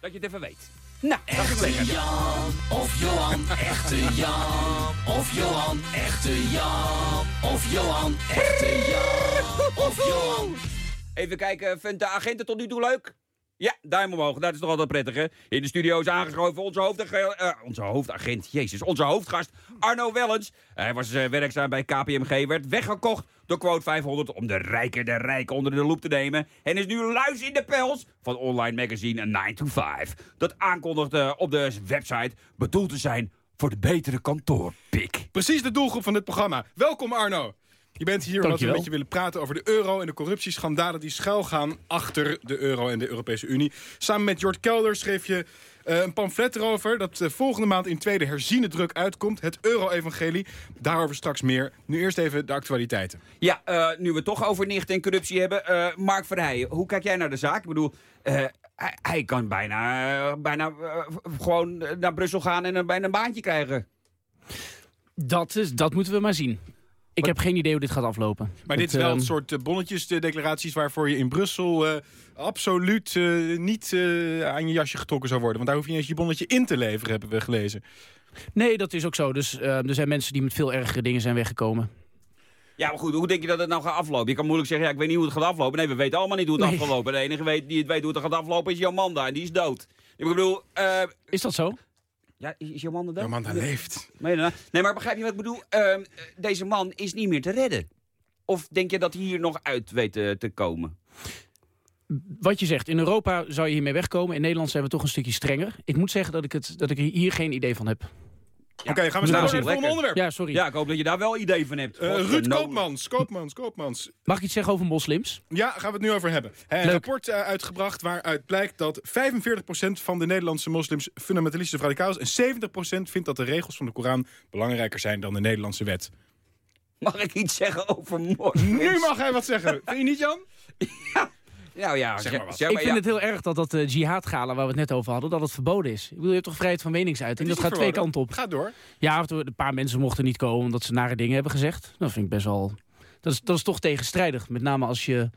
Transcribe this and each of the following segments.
dat je het even weet. Nou, dat is Echte lekker. Jan of Johan, echte Jan of Johan, echte Jan of Johan, echte Jan of Johan. Even kijken, vindt de agent het tot nu toe leuk? Ja, duim omhoog. Dat is toch altijd prettig, hè? In de studio is aangeschoven onze, hoofdagent, eh, onze hoofdagent, jezus, onze hoofdgast Arno Wellens. Hij was eh, werkzaam bij KPMG, werd weggekocht door Quote 500 om de rijken der rijken onder de loep te nemen. En is nu luis in de pels van online magazine 9 to 5. Dat aankondigt eh, op de website bedoeld te zijn voor de betere kantoorpik. Precies de doelgroep van dit programma. Welkom Arno. Je bent hier omdat we Dankjewel. met je willen praten over de euro en de corruptieschandalen die schuilgaan achter de euro en de Europese Unie. Samen met Jort Kelder schreef je een pamflet erover dat eh, volgende maand in tweede herziene druk uitkomt. Het euro-evangelie. Daarover straks meer. Nu eerst even de actualiteiten. Ja, eh, nu we het toch over nicht en corruptie hebben. eh, Mark Verheijen, hoe kijk jij naar de zaak? Ik bedoel, eh, hij, kan bijna, eh, bijna eh, gewoon eh, naar Brussel gaan en een, bijna een baantje krijgen. Dat, is, dat moeten we maar zien. Ik heb geen idee hoe dit gaat aflopen. Maar dit is wel ehm, een soort uh, bonnetjesdeclaraties waarvoor je in Brussel eh, absoluut eh, niet eh, aan je jasje getrokken zou worden. Want daar hoef je niet eens je bonnetje in te leveren, hebben we gelezen. Nee, dat is ook zo. Dus eh, er zijn mensen die met veel ergere dingen zijn weggekomen. Ja, maar goed, hoe denk je dat het nou gaat aflopen? Je kan moeilijk zeggen, ja, ik weet niet hoe het gaat aflopen. Nee, we weten allemaal niet hoe het Nee. afgelopen. De enige weet, die het weet hoe het gaat aflopen is Jomanda en die is dood. Ik bedoel, eh, Is dat zo? Ja, is Jomanda dood? Ja, man, dat leeft. Nee, maar begrijp je wat ik bedoel? Ehm, deze man is niet meer te redden. Of denk je dat hij hier nog uit weet eh, te komen? Wat je zegt, in Europa zou je hiermee wegkomen. In Nederland zijn we toch een stukje strenger. Ik moet zeggen dat ik, het, dat ik hier geen idee van heb. Oké, gaan we snel Nou, naar het volgende onderwerp. Ja, sorry. Ja, ik hoop dat je daar wel idee van hebt. Eh, Ruud no- Koopmans, Koopmans, Koopmans. Mag ik iets zeggen over moslims? Ja, gaan we het nu over hebben. Hij heeft een Leuk. rapport eh, uitgebracht waaruit blijkt dat 45% van de Nederlandse moslims fundamentalistisch of radicaal is. En 70% vindt dat de regels van de Koran belangrijker zijn dan de Nederlandse wet. Mag ik iets zeggen over moslims? Nu mag hij wat zeggen. Vind je niet, Jan? Nou ja, Zeg maar wat. zeg ik vind ja. het heel erg dat dat uh, jihad-gala waar we het net over hadden, dat het verboden is. Ik bedoel, je hebt toch vrijheid van meningsuiting? Dat gaat twee kanten op. Ga door. Ja, een paar mensen mochten niet komen omdat ze nare dingen hebben gezegd. Dat vind ik best wel... Dat is, dat is toch tegenstrijdig. Met name als je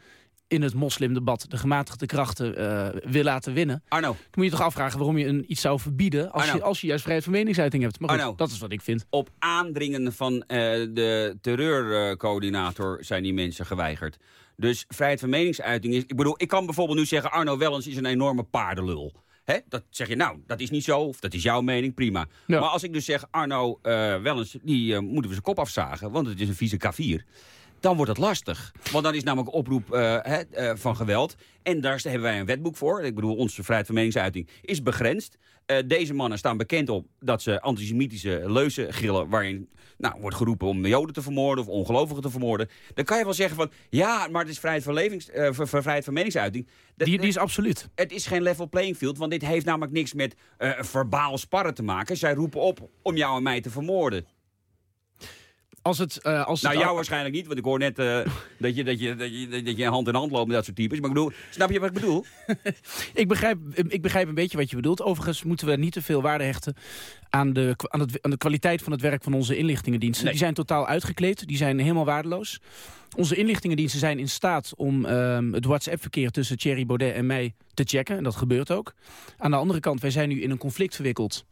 in het moslimdebat de gematigde krachten eh, wil laten winnen. Arno, Dan moet je toch afvragen waarom je een, iets zou verbieden... als, Arno. je, als je juist vrijheid van meningsuiting hebt. Maar goed, Arno. dat is wat ik vind. op aandringen van eh, de terreurcoördinator zijn die mensen geweigerd. Dus vrijheid van meningsuiting is... Ik bedoel, ik kan bijvoorbeeld nu zeggen... Arno Wellens is een enorme paardenlul. Hè? Dat zeg je, nou, dat is niet zo, of dat is jouw mening, prima. Ja. Maar als ik dus zeg, Arno eh, Wellens, die eh, moeten we zijn kop afzagen... want het is een vieze K4... dan wordt het lastig. Want dan is namelijk oproep eh, eh, van geweld. En daar hebben wij een wetboek voor. Ik bedoel, onze vrijheid van meningsuiting is begrensd. Eh, deze mannen staan bekend op dat ze antisemitische leuzen gillen... waarin nou, wordt geroepen om joden te vermoorden of ongelovigen te vermoorden. Dan kan je wel zeggen van, ja, maar het is vrijheid van, levings, vrijheid van meningsuiting. Dat- Die, die is absoluut. het is geen level playing field, want dit heeft namelijk niks met verbaal sparren te maken. Zij roepen op om jou en mij te vermoorden. Als het, eh, als Nou, het, jou waarschijnlijk niet, want ik hoor net eh, dat, je, dat, je, dat, je, dat je hand in hand loopt met dat soort types. Maar ik bedoel, snap je wat ik bedoel? Ik begrijp, ik begrijp een beetje wat je bedoelt. Overigens moeten we niet te veel waarde hechten aan de, aan, het, aan de kwaliteit van het werk van onze inlichtingendiensten. Nee. Die zijn totaal uitgekleed, die zijn helemaal waardeloos. Onze inlichtingendiensten zijn in staat om ehm, het WhatsApp-verkeer tussen Thierry Baudet en mij te checken. En dat gebeurt ook. Aan de andere kant, wij zijn nu in een conflict verwikkeld.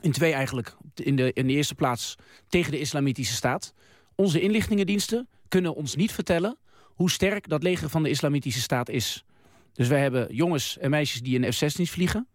In twee eigenlijk. In de, in de eerste plaats tegen de islamitische staat. Onze inlichtingendiensten kunnen ons niet vertellen hoe sterk dat leger van de islamitische staat is. Dus wij hebben jongens en meisjes die in F-16's vliegen.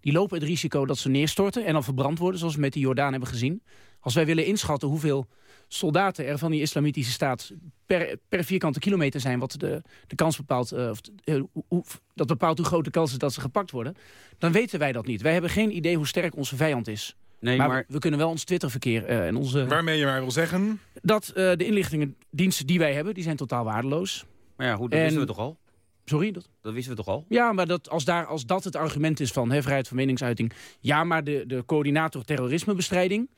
Die lopen het risico dat ze neerstorten en dan verbrand worden, zoals we met de Jordaan hebben gezien. Als wij willen inschatten hoeveel soldaten er van die islamitische staat per, per vierkante kilometer zijn, wat de, de kans bepaalt, eh, of, eh, hoe- dat bepaalt hoe groot de kans is dat ze gepakt worden, dan weten wij dat niet. Wij hebben geen idee hoe sterk onze vijand is. Nee, maar, maar, we kunnen wel ons Twitterverkeer eh, en onze... Waarmee je maar wil zeggen... Dat eh, de inlichtingendiensten die wij hebben, die zijn totaal waardeloos. maar ja, goed, dat En- wisten we toch al? Sorry, dat, Dat wisten we toch al? Ja, maar dat, als, daar, als dat het argument is van hè, vrijheid van meningsuiting... ja, maar de, de coördinator terrorismebestrijding...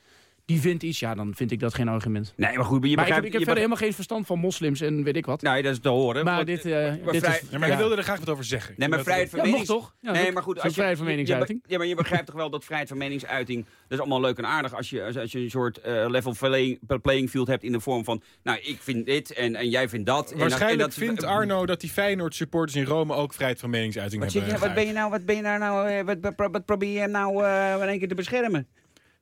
die vindt iets, ja, dan vind ik dat geen argument. Nee, maar goed, maar je maar ik heb, begrijpt... ik heb helemaal geen verstand van moslims en weet ik wat. Nee, dat is te horen. maar dit, eh, maar dit vrij- is... Ja, maar ja. ik wilde er graag wat over zeggen. Nee, maar Dat- vrijheid van Ja, menings... toch? Ja, nee, maar goed, als je, vrijheid van je- je- meningsuiting. Ja, maar je begrijpt toch wel dat vrijheid van meningsuiting... dat is allemaal leuk en aardig als je, als, als je een soort eh, level playing, playing field hebt... in de vorm van, nou, ik vind dit en, en jij vindt dat. En dat- Waarschijnlijk en dat, vindt Arno dat die Feyenoord supporters in Rome ook vrijheid van meningsuiting Wat, hebben. je, wat ben je nou, wat ben je nou, nou eh, wat, probeer je nou eh, in één keer te beschermen?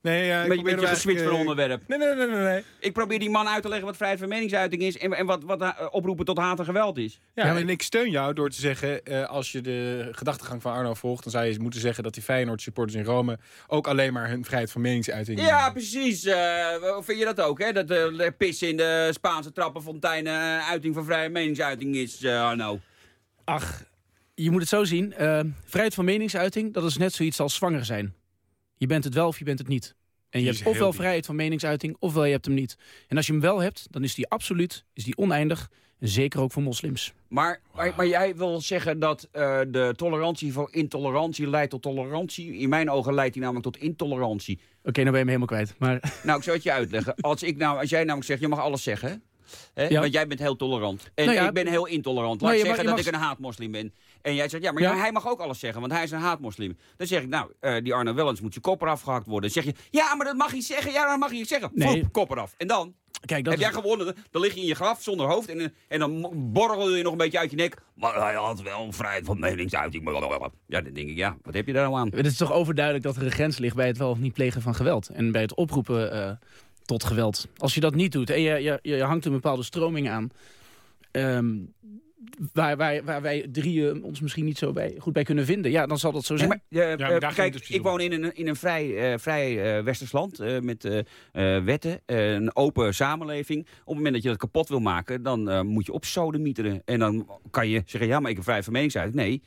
Nee, ja, ik Met, probeer met je hem geswitcht van eh, onderwerp. Nee, nee, nee, nee, nee. Ik probeer die man uit te leggen wat vrijheid van meningsuiting is... en, en wat, wat eh, oproepen tot haat en geweld is. Ja, en ik steun jou door te zeggen, eh, als je de gedachtegang van Arno volgt... dan zou je moeten zeggen dat die Feyenoord supporters in Rome... ook alleen maar hun vrijheid van meningsuiting... Ja, precies. Eh, vind je dat ook, hè? Dat eh pissen in de Spaanse trappenfonteinen een uiting van vrije meningsuiting is, eh Arno. Ach, je moet het zo zien. vrijheid van meningsuiting, dat is net zoiets als zwanger zijn. Je bent het wel of je bent het niet. En je hebt ofwel vrijheid van meningsuiting, ofwel je hebt hem niet. En als je hem wel hebt, dan is die absoluut, is die oneindig. En zeker ook voor moslims. Maar, maar, maar jij wil zeggen dat eh, de tolerantie voor intolerantie leidt tot tolerantie. In mijn ogen leidt die namelijk tot intolerantie. Oké, nou ben je me helemaal kwijt. Maar Nou, ik zal het je uitleggen. Als, ik nou, als jij namelijk zegt, je mag alles zeggen, hè? Hè? Ja. Want jij bent heel tolerant. En Nou ja, ik ben heel intolerant. Laat Nee, ik je zeggen dat je ik een haatmoslim ben. En jij zegt, ja, maar Ja. hij mag ook alles zeggen, want hij is een haatmoslim. Dan zeg ik, nou, eh, die Arno Wellens moet zijn kop eraf gehakt worden. Dan zeg je, ja, maar dat mag hij zeggen. Ja, dat mag hij zeggen. Nee. Voep, kop eraf. En dan? kijk, dat heb jij gewonnen? Dan lig je in je graf zonder hoofd en, en dan borrel je nog een beetje uit je nek. Maar hij had wel vrijheid van meningsuiting. Ja, dan denk ik, ja, wat heb je daar nou aan? het is toch overduidelijk dat er een grens ligt bij het wel of niet plegen van geweld. En bij het oproepen eh, tot geweld. Als je dat niet doet en je, je, je hangt een bepaalde stroming aan... ehm, waar, waar, waar wij drieën ons misschien niet zo bij, goed bij kunnen vinden... ja, dan zal dat zo zijn. maar, eh, maar daar eh, kijk, dus ik woon in een, in een vrij, eh, vrij eh, westers land eh, met wetten, een open samenleving. Op het moment dat je dat kapot wil maken, dan eh, moet je op sodemieteren. En dan kan je zeggen, ja, maar ik heb vrijheid van meningsuiting. Nee,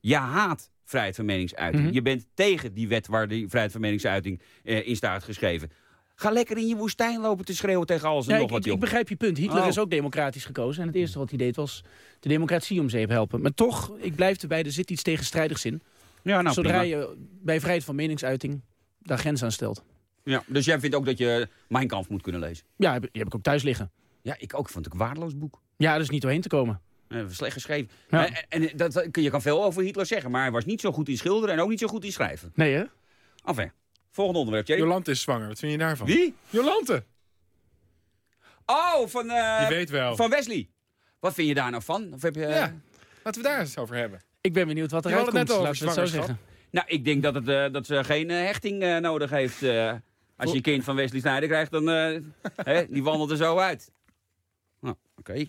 je haat vrijheid van meningsuiting. Mhm. Je bent tegen die wet waar die vrijheid van meningsuiting eh, in staat geschreven. Ga lekker in je woestijn lopen te schreeuwen tegen alles en Ja, nog ik, wat, ik, joh. ik begrijp je punt. Hitler Oh. is ook democratisch gekozen. En het eerste wat hij deed was de democratie om zeep helpen. Maar toch, ik blijf erbij, er zit iets tegenstrijdigs in. ja, nou, Zodra prima. je bij vrijheid van meningsuiting daar grens aan stelt. Ja, dus jij vindt ook dat je Mijn Kampf moet kunnen lezen? Ja, heb, die heb ik ook thuis liggen. Ja, ik ook. Vond ik een waardeloos boek. Ja, er is niet doorheen te komen. Slecht geschreven. Ja. En, en dat, dat- je kan veel over Hitler zeggen, maar hij was niet zo goed in schilderen en ook niet zo goed in schrijven. Nee, hè? Enfin, volgende onderwerp, Jerry. Jolante is zwanger, wat vind je daarvan? Wie? Jolante! Oh, van, eh, Je weet wel. van Wesley. Wat vind je daar nou van? Of heb je, Ja, laten we daar eens over hebben. Ik ben benieuwd wat Je eruit had het komt. net Laten over we het zo zeggen. Nou, ik denk dat, het, eh, dat ze geen eh, hechting eh, nodig heeft. eh. als je een kind van Wesley Snijder krijgt, dan eh, hè, die wandelt er zo uit. Nou, oké.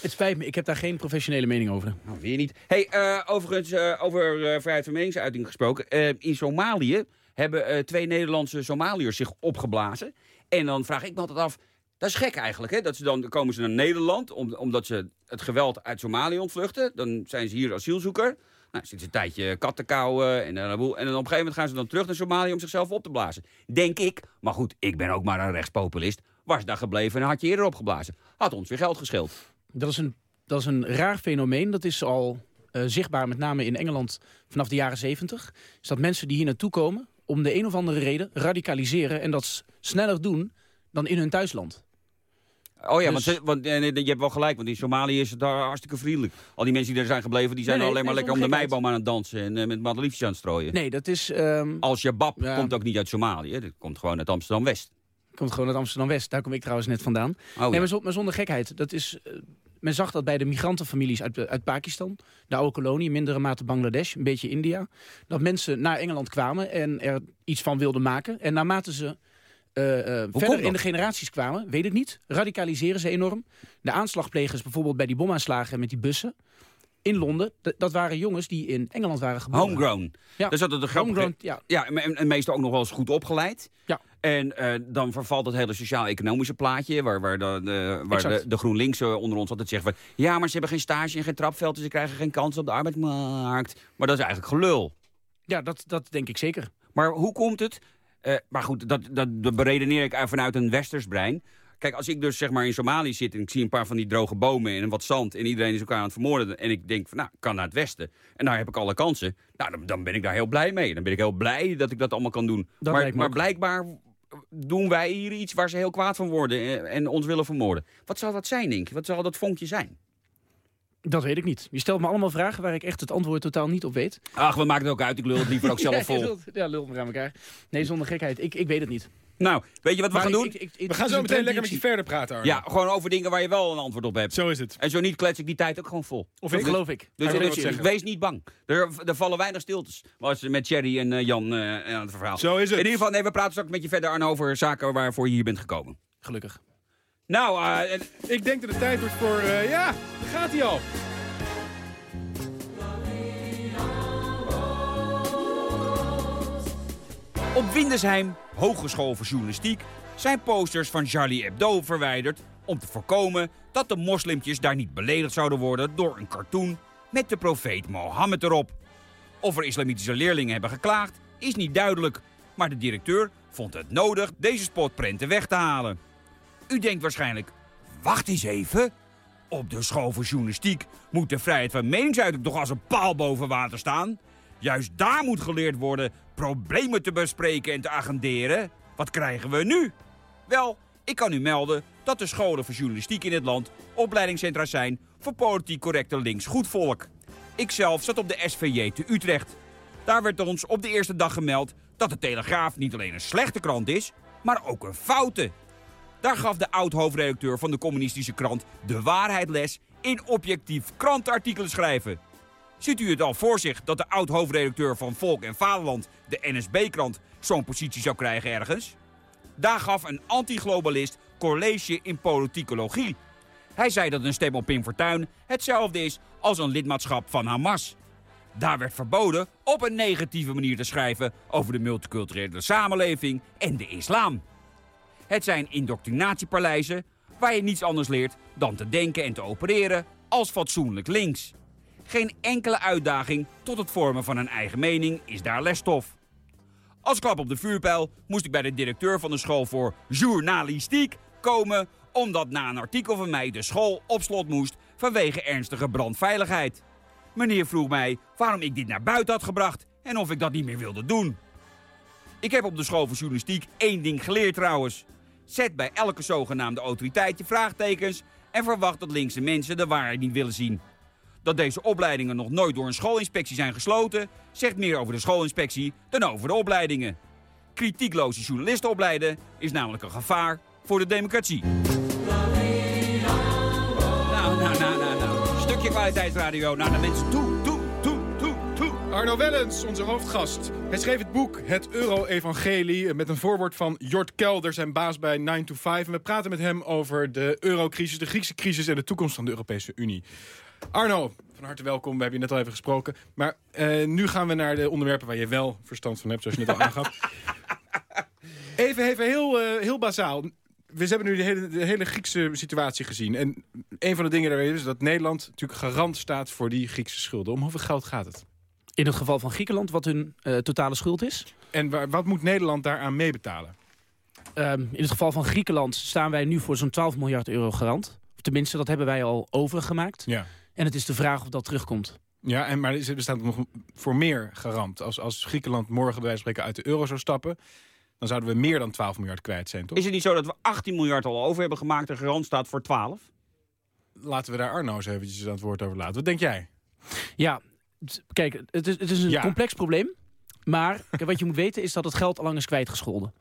Het spijt me, ik heb daar geen professionele mening over. Nou, weer niet. Hey, eh, overigens, eh, over eh, vrijheid van meningsuiting gesproken. Eh, in Somalië hebben eh, twee Nederlandse Somaliërs zich opgeblazen. En dan vraag ik me altijd af, dat is gek eigenlijk, hè? Dat ze dan komen ze naar Nederland, om, omdat ze het geweld uit Somalië ontvluchten. Dan zijn ze hier asielzoeker. Nou, zitten ze een tijdje kat te kauwen en, een boel. en dan op een gegeven moment gaan ze dan terug naar Somalië om zichzelf op te blazen. Denk ik, maar goed, ik ben ook maar een rechtspopulist. Was daar gebleven en had je eerder opgeblazen. Had ons weer geld gescheeld. Dat is een, dat is een raar fenomeen. Dat is al eh, zichtbaar, met name in Engeland vanaf de jaren zeventig. Is dat mensen die hier naartoe komen, om de een of andere reden radicaliseren... en dat sneller doen dan in hun thuisland. Oh ja, Dus- want, want je hebt wel gelijk, want in Somalië is het daar hartstikke vriendelijk. Al die mensen die er zijn gebleven, die zijn Nee, nee, alleen maar lekker om de meiboom aan het dansen en eh, met madeliefjes aan het strooien. Nee, dat is... ehm Al Shabab Ja. komt ook niet uit Somalië, dat komt gewoon uit Amsterdam-West. komt gewoon uit Amsterdam-West. Daar kom ik trouwens net vandaan. Oh, ja. maar zonder gekheid. Dat is, eh, men zag dat bij de migrantenfamilies uit, uit Pakistan, de oude kolonie, in mindere mate Bangladesh, een beetje India. Dat mensen naar Engeland kwamen en er iets van wilden maken. En naarmate ze eh, eh, verder in de generaties kwamen, weet ik niet, radicaliseren ze enorm. De aanslagplegers bijvoorbeeld bij die bomaanslagen met die bussen in Londen, dat waren jongens die in Engeland waren geboren. Homegrown. Ja. Dat is altijd een. Homegrown, ja. Ja, en, en meestal ook nog wel eens goed opgeleid. Ja. En eh, dan vervalt het hele sociaal-economische plaatje... waar, waar, de, de- waar de, de GroenLinks eh, onder ons altijd zegt... Van, ja, maar ze hebben geen stage en geen trapveld... dus ze krijgen geen kans op de arbeidsmarkt. Maar dat is eigenlijk gelul. Ja, dat, dat denk ik zeker. Maar hoe komt het? Eh, maar goed, dat, dat, dat beredeneer ik uit- vanuit een westers brein. Kijk, als ik dus zeg maar in Somalië zit en ik zie een paar van die droge bomen en wat zand en iedereen is elkaar aan het vermoorden en ik denk van nou, kan naar het westen en daar heb ik alle kansen. Nou, dan, dan ben ik daar heel blij mee. Dan ben ik heel blij dat ik dat allemaal kan doen. Dat maar maar blijkbaar doen wij hier iets waar ze heel kwaad van worden en ons willen vermoorden. Wat zal dat zijn, denk je? Wat zal dat vonkje zijn? Dat weet ik niet. Je stelt me allemaal vragen waar ik echt het antwoord totaal niet op weet. Ach, we maken het ook uit. Ik lul het liever ook zelf Ja, vol. lult- Ja, lul maar aan elkaar. Nee, zonder gekheid. Ik, ik weet het niet. Nou, weet je wat we Maar gaan ik- doen? ik- ik- het We gaan zo een meteen lekker met je verder praten, Arno. Ja, gewoon over dingen waar je wel een antwoord op hebt. Zo is het. En zo niet klets ik die tijd ook gewoon vol. Of? Dat geloof ik. Dus dus zeggen? wees niet bang. Er, er vallen weinig stiltes. Was met Jerry en eh, Jan eh, aan het verhaal. Zo is het. In ieder geval, nee, we praten straks met je verder, Arno, over zaken waarvoor je hier bent gekomen. Gelukkig. Nou, eh, en- Ik denk dat het tijd wordt voor... eh, ja, daar gaat hij al. Op Windesheim Hogeschool voor Journalistiek zijn posters van Charlie Hebdo verwijderd om te voorkomen dat de moslimtjes daar niet beledigd zouden worden door een cartoon met de profeet Mohammed erop. Of er islamitische leerlingen hebben geklaagd is niet duidelijk, maar de directeur vond het nodig deze spotprenten weg te halen. U denkt waarschijnlijk, wacht eens even. Op de school voor journalistiek moet de vrijheid van meningsuiting toch als een paal boven water staan? Juist daar moet geleerd worden problemen te bespreken en te agenderen. Wat krijgen we nu? Wel, ik kan u melden dat de scholen voor journalistiek in het land opleidingscentra zijn voor politiek correcte links volk. Ik zelf zat op de SVJ te Utrecht. Daar werd ons op de eerste dag gemeld dat de Telegraaf niet alleen een slechte krant is, maar ook een foute. Daar gaf de oud-hoofdredacteur van de communistische krant de waarheid les in objectief krantenartikelen schrijven. Ziet u het al voor zich dat de oud-hoofdredacteur van Volk en Vaderland, de NSB-krant, zo'n positie zou krijgen ergens? Daar gaf een antiglobalist college in politicologie. Hij zei dat een stem op Pim Fortuyn hetzelfde is als een lidmaatschap van Hamas. Daar werd verboden op een negatieve manier te schrijven over de multiculturele samenleving en de islam. Het zijn indoctrinatiepaleizen waar je niets anders leert dan te denken en te opereren als fatsoenlijk links. Geen enkele uitdaging tot het vormen van een eigen mening is daar lesstof. Als klap op de vuurpijl moest ik bij de directeur van de school voor journalistiek komen, omdat na een artikel van mij de school op slot moest vanwege ernstige brandveiligheid. Meneer vroeg mij waarom ik dit naar buiten had gebracht en of ik dat niet meer wilde doen. Ik heb op de school voor journalistiek één ding geleerd trouwens. Zet bij elke zogenaamde autoriteit je vraagtekens en verwacht dat linkse mensen de waarheid niet willen zien. Dat deze opleidingen nog nooit door een schoolinspectie zijn gesloten, zegt meer over de schoolinspectie dan over de opleidingen. Kritiekloze journalisten opleiden is namelijk een gevaar voor de democratie. Nou, nou, nou, nou, nou. Stukje kwaliteitsradio naar de mensen toe. Arno Wellens, onze hoofdgast. Hij schreef het boek Het Euro-evangelie... met een voorwoord van Jort Kelder, zijn baas bij 9 to 5. En we praten met hem over de eurocrisis, de Griekse crisis... en de toekomst van de Europese Unie. Arno, van harte welkom. We hebben je net al even gesproken. Maar eh, nu gaan we naar de onderwerpen waar je wel verstand van hebt, zoals je net al aangaf. Even, even heel, eh, heel bazaal. We hebben nu de hele, de hele Griekse situatie gezien. En een van de dingen daar is dat Nederland natuurlijk garant staat voor die Griekse schulden. Om hoeveel geld gaat het? In het geval van Griekenland, wat hun eh, totale schuld is. En waar, wat moet Nederland daaraan meebetalen? Ehm, in het geval van Griekenland staan wij nu voor zo'n 12 miljard euro garant. Of tenminste, dat hebben wij al overgemaakt. Ja. En het is de vraag of dat terugkomt. Ja, en, maar er staat nog voor meer garant. Als, als Griekenland morgen bij wijze van spreken uit de euro zou stappen... dan zouden we meer dan 12 miljard kwijt zijn, toch? Is het niet zo dat we 18 miljard al over hebben gemaakt en garant staat voor 12? Laten we daar Arno eens eventjes aan het woord over laten. Wat denk jij? Ja, kijk, het is, het is een Ja. complex probleem. Maar kijk, wat je moet weten is dat het geld al lang is kwijtgescholden.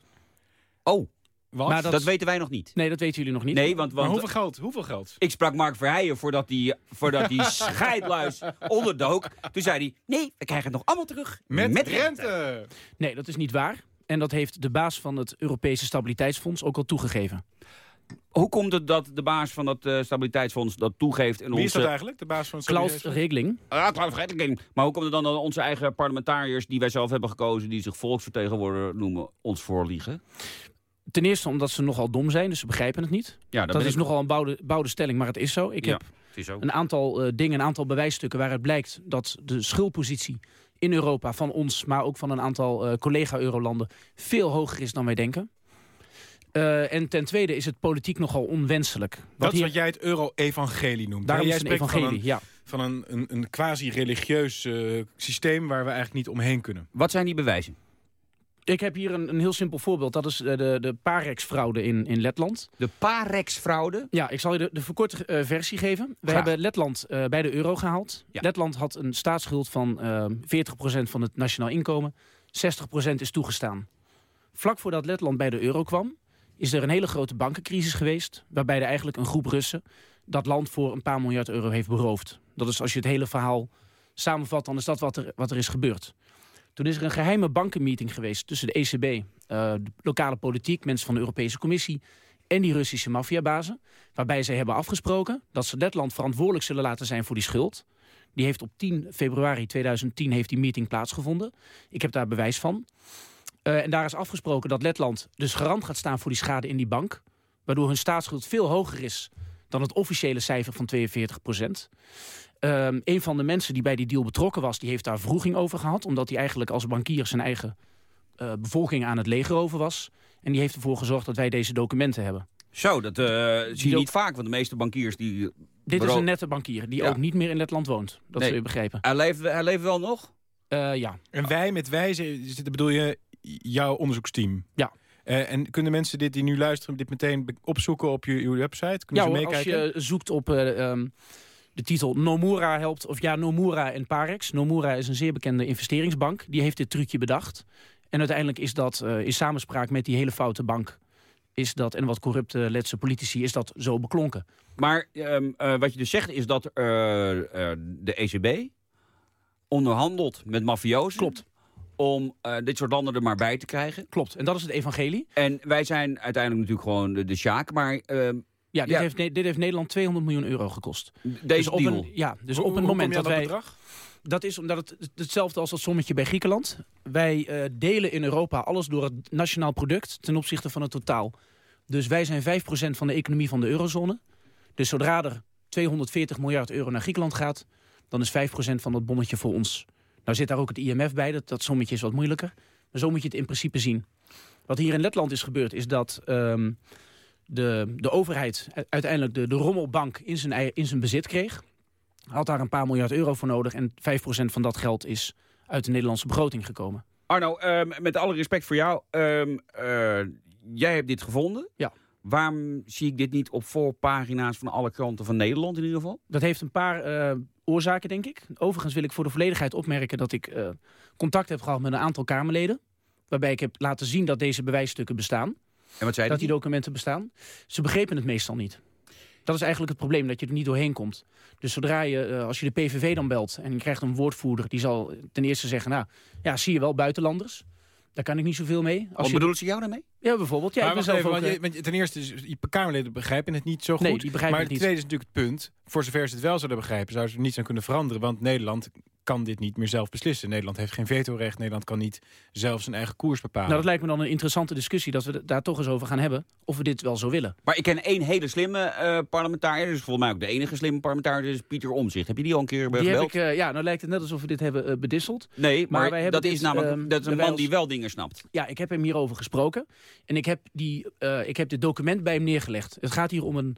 Oh, Wat? Maar dat, dat- weten wij nog niet. Nee, dat weten jullie nog niet. Nee, want, maar want hoeveel geld? Hoeveel geld? ik sprak Mark Verheijen voordat die, voordat die scheidluis onderdook. Toen zei hij, nee, we krijgen het nog allemaal terug. Met, rente. Nee, dat is niet waar. En dat heeft de baas van het Europese Stabiliteitsfonds ook al toegegeven. Hoe komt het dat de baas van dat eh, stabiliteitsfonds dat toegeeft? En Wie is onze... dat eigenlijk? De baas van het Klaus? Regling. Ah, Klaus Regling. Maar hoe komt het dan dat onze eigen parlementariërs die wij zelf hebben gekozen, die zich volksvertegenwoordiger noemen, ons voorliegen? Ten eerste omdat ze nogal dom zijn, dus ze begrijpen het niet. Ja, dat, is ik- nogal een bouwde, bouwde stelling, maar het is zo. Ik Ja. heb Het is ook. een aantal eh, dingen, een aantal bewijsstukken waaruit blijkt dat de schuldpositie in Europa van ons, maar ook van een aantal eh, collega-eurolanden, veel hoger is dan wij denken. Eh, en ten tweede is het politiek nogal onwenselijk. Wat Dat is hier- wat jij het euro-evangelie noemt. daarom jij is het een van evangelie. Ja. van een, een, een quasi-religieus eh, systeem waar we eigenlijk niet omheen kunnen. Wat zijn die bewijzen? Ik heb hier een, een heel simpel voorbeeld. Dat is eh, de, de Parex-fraude in, in Letland. De Parex-fraude? Ja, ik zal je de, de verkorte eh, versie geven. We hebben Letland eh, bij de euro gehaald. Ja. Letland had een staatsschuld van eh 40% van het nationaal inkomen. 60% is toegestaan. Vlak voordat Letland bij de euro kwam... is er een hele grote bankencrisis geweest... waarbij er eigenlijk een groep Russen... dat land voor een paar miljard euro heeft beroofd. Dat is als je het hele verhaal samenvat... dan is dat wat er, wat er is gebeurd. Toen is er een geheime bankenmeeting geweest tussen de ECB... eh, de lokale politiek, mensen van de Europese Commissie... en die Russische maffiabazen. Waarbij zij hebben afgesproken dat ze Letland verantwoordelijk zullen laten zijn voor die schuld. Die heeft op 10 februari 2010 heeft die meeting plaatsgevonden. Ik heb daar bewijs van. Eh, en daar is afgesproken dat Letland dus garant gaat staan voor die schade in die bank. Waardoor hun staatsschuld veel hoger is dan het officiële cijfer van 42 procent. Ehm, een van de mensen die bij die deal betrokken was, die heeft daar vroeging over gehad. Omdat hij eigenlijk als bankier zijn eigen eh, bevolking aan het leger over was. En die heeft ervoor gezorgd dat wij deze documenten hebben. Zo, dat eh, zie je niet vaak, want de meeste bankiers die... Dit is een nette bankier die Ja. ook niet meer in Letland woont. Dat Nee. zul je begrijpen. Hij leeft, hij leeft wel nog? Eh, ja. En wij met wij, bedoel je jouw onderzoeksteam? Ja. Eh, en kunnen mensen dit die nu luisteren, dit meteen opzoeken op je, uw website? Kunnen Ja, ze hoor, als meekijken? je zoekt op eh, ehm, de titel Nomura helpt, of ja, Nomura en Parex. Nomura is een zeer bekende investeringsbank. Die heeft dit trucje bedacht. En uiteindelijk is dat eh, in samenspraak met die hele foute bank... is dat, en wat corrupte Letse politici, is dat zo beklonken. Maar ehm, eh, wat je dus zegt is dat eh, eh, de ECB onderhandelt met mafiozen... Klopt. Om eh, dit soort landen er maar bij te krijgen. Klopt. En dat is het evangelie. En wij zijn uiteindelijk natuurlijk gewoon de, de sjaak, maar ehm, Ja, dit, Ja. Heeft, dit heeft Nederland 200 miljoen euro gekost. deze dus op deal... Een, ja, dus Hoe- op een moment dat wij... bedrag? Dat is omdat het het- hetzelfde als dat sommetje bij Griekenland. Wij eh, delen in Europa alles door het nationaal product ten opzichte van het totaal. Dus wij zijn 5% van de economie van de eurozone. Dus zodra er 240 miljard euro naar Griekenland gaat... dan is 5% van dat bonnetje voor ons. Nou zit daar ook het IMF bij, dat, dat sommetje is wat moeilijker. Maar zo moet je het in principe zien. Wat hier in Letland is gebeurd is dat ehm, de, de overheid uiteindelijk de, de rommelbank in zijn, in zijn bezit kreeg had daar een paar miljard euro voor nodig. En 5% van dat geld is uit de Nederlandse begroting gekomen. Arno, ehm, met alle respect voor jou. ehm, eh, jij hebt dit gevonden. Ja. Waarom zie ik dit niet op voorpagina's van alle kranten van Nederland in ieder geval? Dat heeft een paar eh, oorzaken, denk ik. Overigens wil ik voor de volledigheid opmerken dat ik eh, contact heb gehad met een aantal Kamerleden. Waarbij ik heb laten zien dat deze bewijsstukken bestaan. En wat zei dat die documenten bestaan. Ze begrepen het meestal niet. Dat is eigenlijk het probleem, dat je er niet doorheen komt. Dus zodra je, eh, als je de PVV dan belt en je krijgt een woordvoerder... die zal ten eerste zeggen, nou, ja, zie je wel, buitenlanders. Daar kan ik niet zoveel mee. Als Wat je, bedoelen ze jou daarmee? ja, bijvoorbeeld. Ja, ik ben zelf even, ook... want eh, je, want je- ten eerste, is, je Kamerleden begrijpen het niet zo goed. Nee, die begrijpen maar het niet. tweede is natuurlijk het punt. Voor zover ze het wel zouden begrijpen, zouden ze er niets aan kunnen veranderen. Want Nederland kan dit niet meer zelf beslissen. Nederland heeft geen vetorecht. Nederland kan niet zelf zijn eigen koers bepalen. Nou, dat lijkt me dan een interessante discussie dat we daar toch eens over gaan hebben. Of we dit wel zo willen. Maar ik ken één hele slimme eh, parlementariër. Dus volgens mij ook de enige slimme parlementariër. Is Pieter Omzicht. Heb je die al een keer eh, Die heb gebeld? ik, eh, ja, nou lijkt het net alsof we dit hebben bedisseld. Nee, maar, wij hebben dat is namelijk ehm, dat is een man als- die wel dingen snapt. Ja, ik heb hem hierover gesproken. En ik heb, die, eh, ik heb dit document bij hem neergelegd. Het gaat hier om een,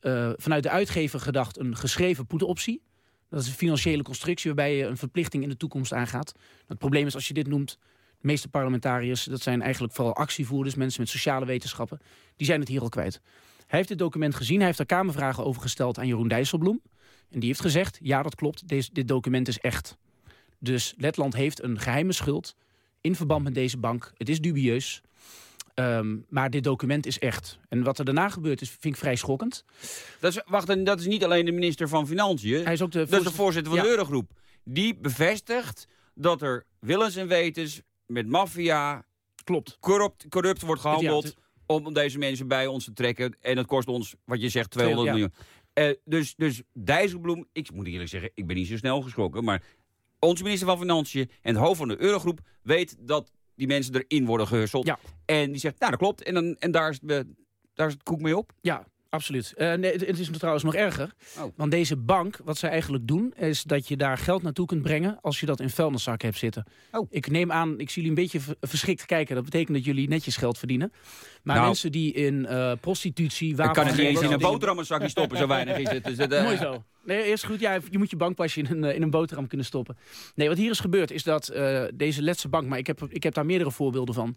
eh, vanuit de uitgever gedacht, een geschreven put-optie. Dat is een financiële constructie waarbij je een verplichting in de toekomst aangaat. Het probleem is als je dit noemt, de meeste parlementariërs, dat zijn eigenlijk vooral actievoerders, mensen met sociale wetenschappen, die zijn het hier al kwijt. Hij heeft dit document gezien, hij heeft er kamervragen over gesteld aan Jeroen Dijsselbloem. En die heeft gezegd, ja dat klopt, deze, dit document is echt. Dus Letland heeft een geheime schuld in verband met deze bank. Het is dubieus. Ehm, maar dit document is echt. En wat er daarna gebeurd is, vind ik vrij schokkend. Dat is, wacht, en dat is niet alleen de minister van Financiën. Hij is ook de dat is de voorzitter- voorzitter van Ja. de Eurogroep. Die bevestigt dat er willens en wetens met maffia Klopt. corrupt, corrupt wordt gehandeld... Ja, het om deze mensen bij ons te trekken. En dat kost ons, wat je zegt, 200 Ja. miljoen. Eh, dus, dus Dijsselbloem, ik moet eerlijk zeggen, ik ben niet zo snel geschrokken. Maar onze minister van Financiën en het hoofd van de Eurogroep weet dat die mensen erin worden gehusseld. Ja. En die zegt, nou dat klopt. En, dan, en daar, is het, eh, daar is het koek mee op. Ja, Absoluut. Eh, nee, het, het is trouwens nog erger. Oh. Want deze bank, wat zij eigenlijk doen, is dat je daar geld naartoe kunt brengen als je dat in vuilniszakken hebt zitten. Oh. Ik neem aan, ik zie jullie een beetje ver- verschrikt kijken. Dat betekent dat jullie netjes geld verdienen. Maar Nou. mensen die in eh, prostitutie, Ik kan het niet eens in een boterhammenzakje stoppen, zo weinig is het. Dus het, eh, Mooi zo. Nee, eerst goed. Ja, je moet je bankpasje in een, in een boterham kunnen stoppen. Nee, wat hier is gebeurd is dat eh, deze Letse bank, maar ik heb, ik heb daar meerdere voorbeelden van.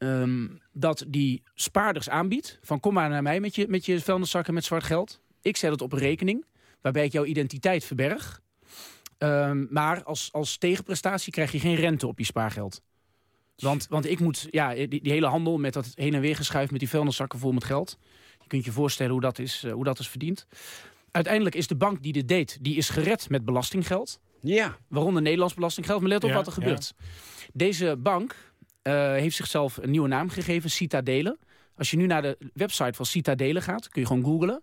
Ehm, dat die spaarders aanbiedt van kom maar naar mij met je, met je vuilniszakken met zwart geld. Ik zet het op een rekening waarbij ik jouw identiteit verberg. Ehm, maar als, als tegenprestatie krijg je geen rente op je spaargeld. Want, want ik moet, ja, die, die hele handel met dat heen en weer geschuift met die vuilniszakken vol met geld. Je kunt je voorstellen hoe dat is, eh, hoe dat is verdiend. Uiteindelijk is de bank die dit deed, die is gered met belastinggeld. Ja. Waaronder Nederlands belastinggeld. Maar let op Ja, wat er gebeurt. Deze bank eh, heeft zichzelf een nieuwe naam gegeven, Citadele. Als je nu naar de website van Citadele gaat, kun je gewoon googlen.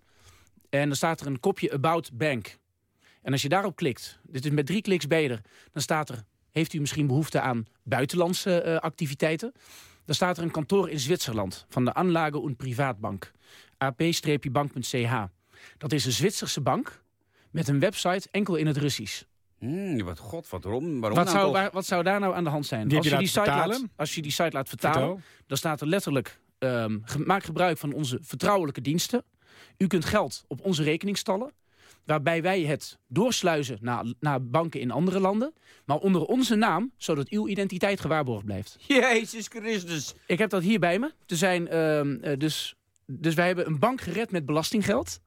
En dan staat er een kopje About Bank. En als je daarop klikt, dit is met drie kliks beter, dan staat er, heeft u misschien behoefte aan buitenlandse eh, activiteiten? Dan staat er een kantoor in Zwitserland van de Anlage und Privaatbank. ap-bank.ch. Dat is een Zwitserse bank met een website enkel in het Russisch. Hmm, wat god, wat waarom? Waarom Wat nou zou, toch? waar- wat zou daar nou aan de hand zijn? Die als, je je die site laat, vertalen? als je die site laat vertalen, Vertel. dan staat er letterlijk... ehm, ge- maak gebruik van onze vertrouwelijke diensten. U kunt geld op onze rekening stallen. Waarbij wij het doorsluizen naar, naar banken in andere landen. Maar onder onze naam, zodat uw identiteit gewaarborgd blijft. Jezus Christus. Ik heb dat hier bij me. Er zijn, ehm, eh, dus, dus wij hebben een bank gered met belastinggeld.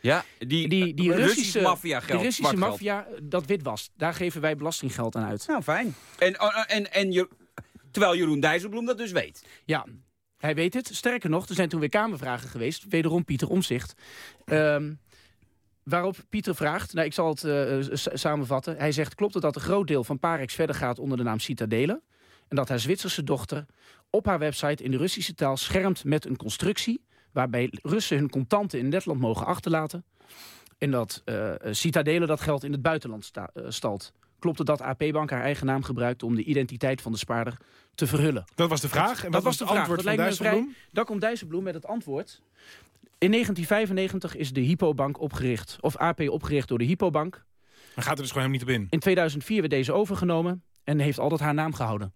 Ja, die, Die, die eh, Russische, maffia die geld. Russische maffia, dat witwas. Daar geven wij belastinggeld aan uit. Nou, fijn. En, eh, en, en, je, terwijl Jeroen Dijsselbloem dat dus weet. Ja, hij weet het. Sterker nog, er zijn toen weer Kamervragen geweest. Wederom Pieter Omzicht. Ehm, waarop Pieter vraagt, nou ik zal het eh, samenvatten. Hij zegt, klopt het dat een groot deel van Parex verder gaat onder de naam Citadele? En dat haar Zwitserse dochter op haar website in de Russische taal schermt met een constructie... waarbij Russen hun contanten in Letland mogen achterlaten... en dat eh Citadele dat geld in het buitenland sta- eh, stalt. Klopt het dat AP-bank haar eigen naam gebruikt om de identiteit van de spaarder te verhullen? Dat was de vraag. En Dat wat was de het vraag. antwoord Dat van Dijsselbloem? Dan komt Dijsselbloem met het antwoord. In 1995 is de Hypobank opgericht, of AP opgericht door de Hypobank. Dan gaat er dus gewoon helemaal niet op in. In 2004 werd deze overgenomen en heeft altijd haar naam gehouden.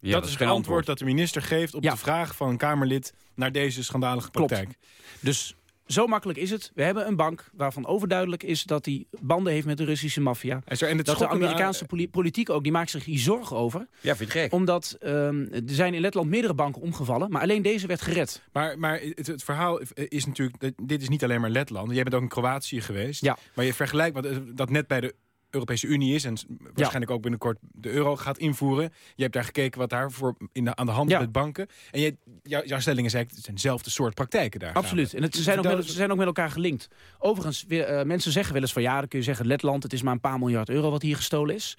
Ja, dat, is het antwoord dat de minister geeft op Ja. de vraag van een Kamerlid naar deze schandalige Klopt. praktijk. Dus zo makkelijk is het. We hebben een bank waarvan overduidelijk is dat die banden heeft met de Russische maffia. Dat de schokkende Amerikaanse poli- politiek ook, die maakt zich hier zorgen over. Ja, vind het gek? Omdat ehm, er zijn in Letland meerdere banken omgevallen, maar alleen deze werd gered. Maar, maar het, het verhaal is natuurlijk, dit is niet alleen maar Letland. Jij bent ook in Kroatië geweest. Ja. Maar je vergelijkt dat net bij de Europese Unie is en waarschijnlijk ook binnenkort de euro gaat invoeren. Je hebt daar gekeken wat daar voor in de, aan de hand is Ja. met banken. En je, jou- jouw stelling is eigenlijk, het zijn dezelfde soort praktijken daar. Absoluut. En het, ze, zijn ook met, ze zijn ook met elkaar gelinkt. Overigens, weer, eh, mensen zeggen wel eens van ja, dan kun je zeggen Letland, het is maar een paar miljard euro wat hier gestolen is.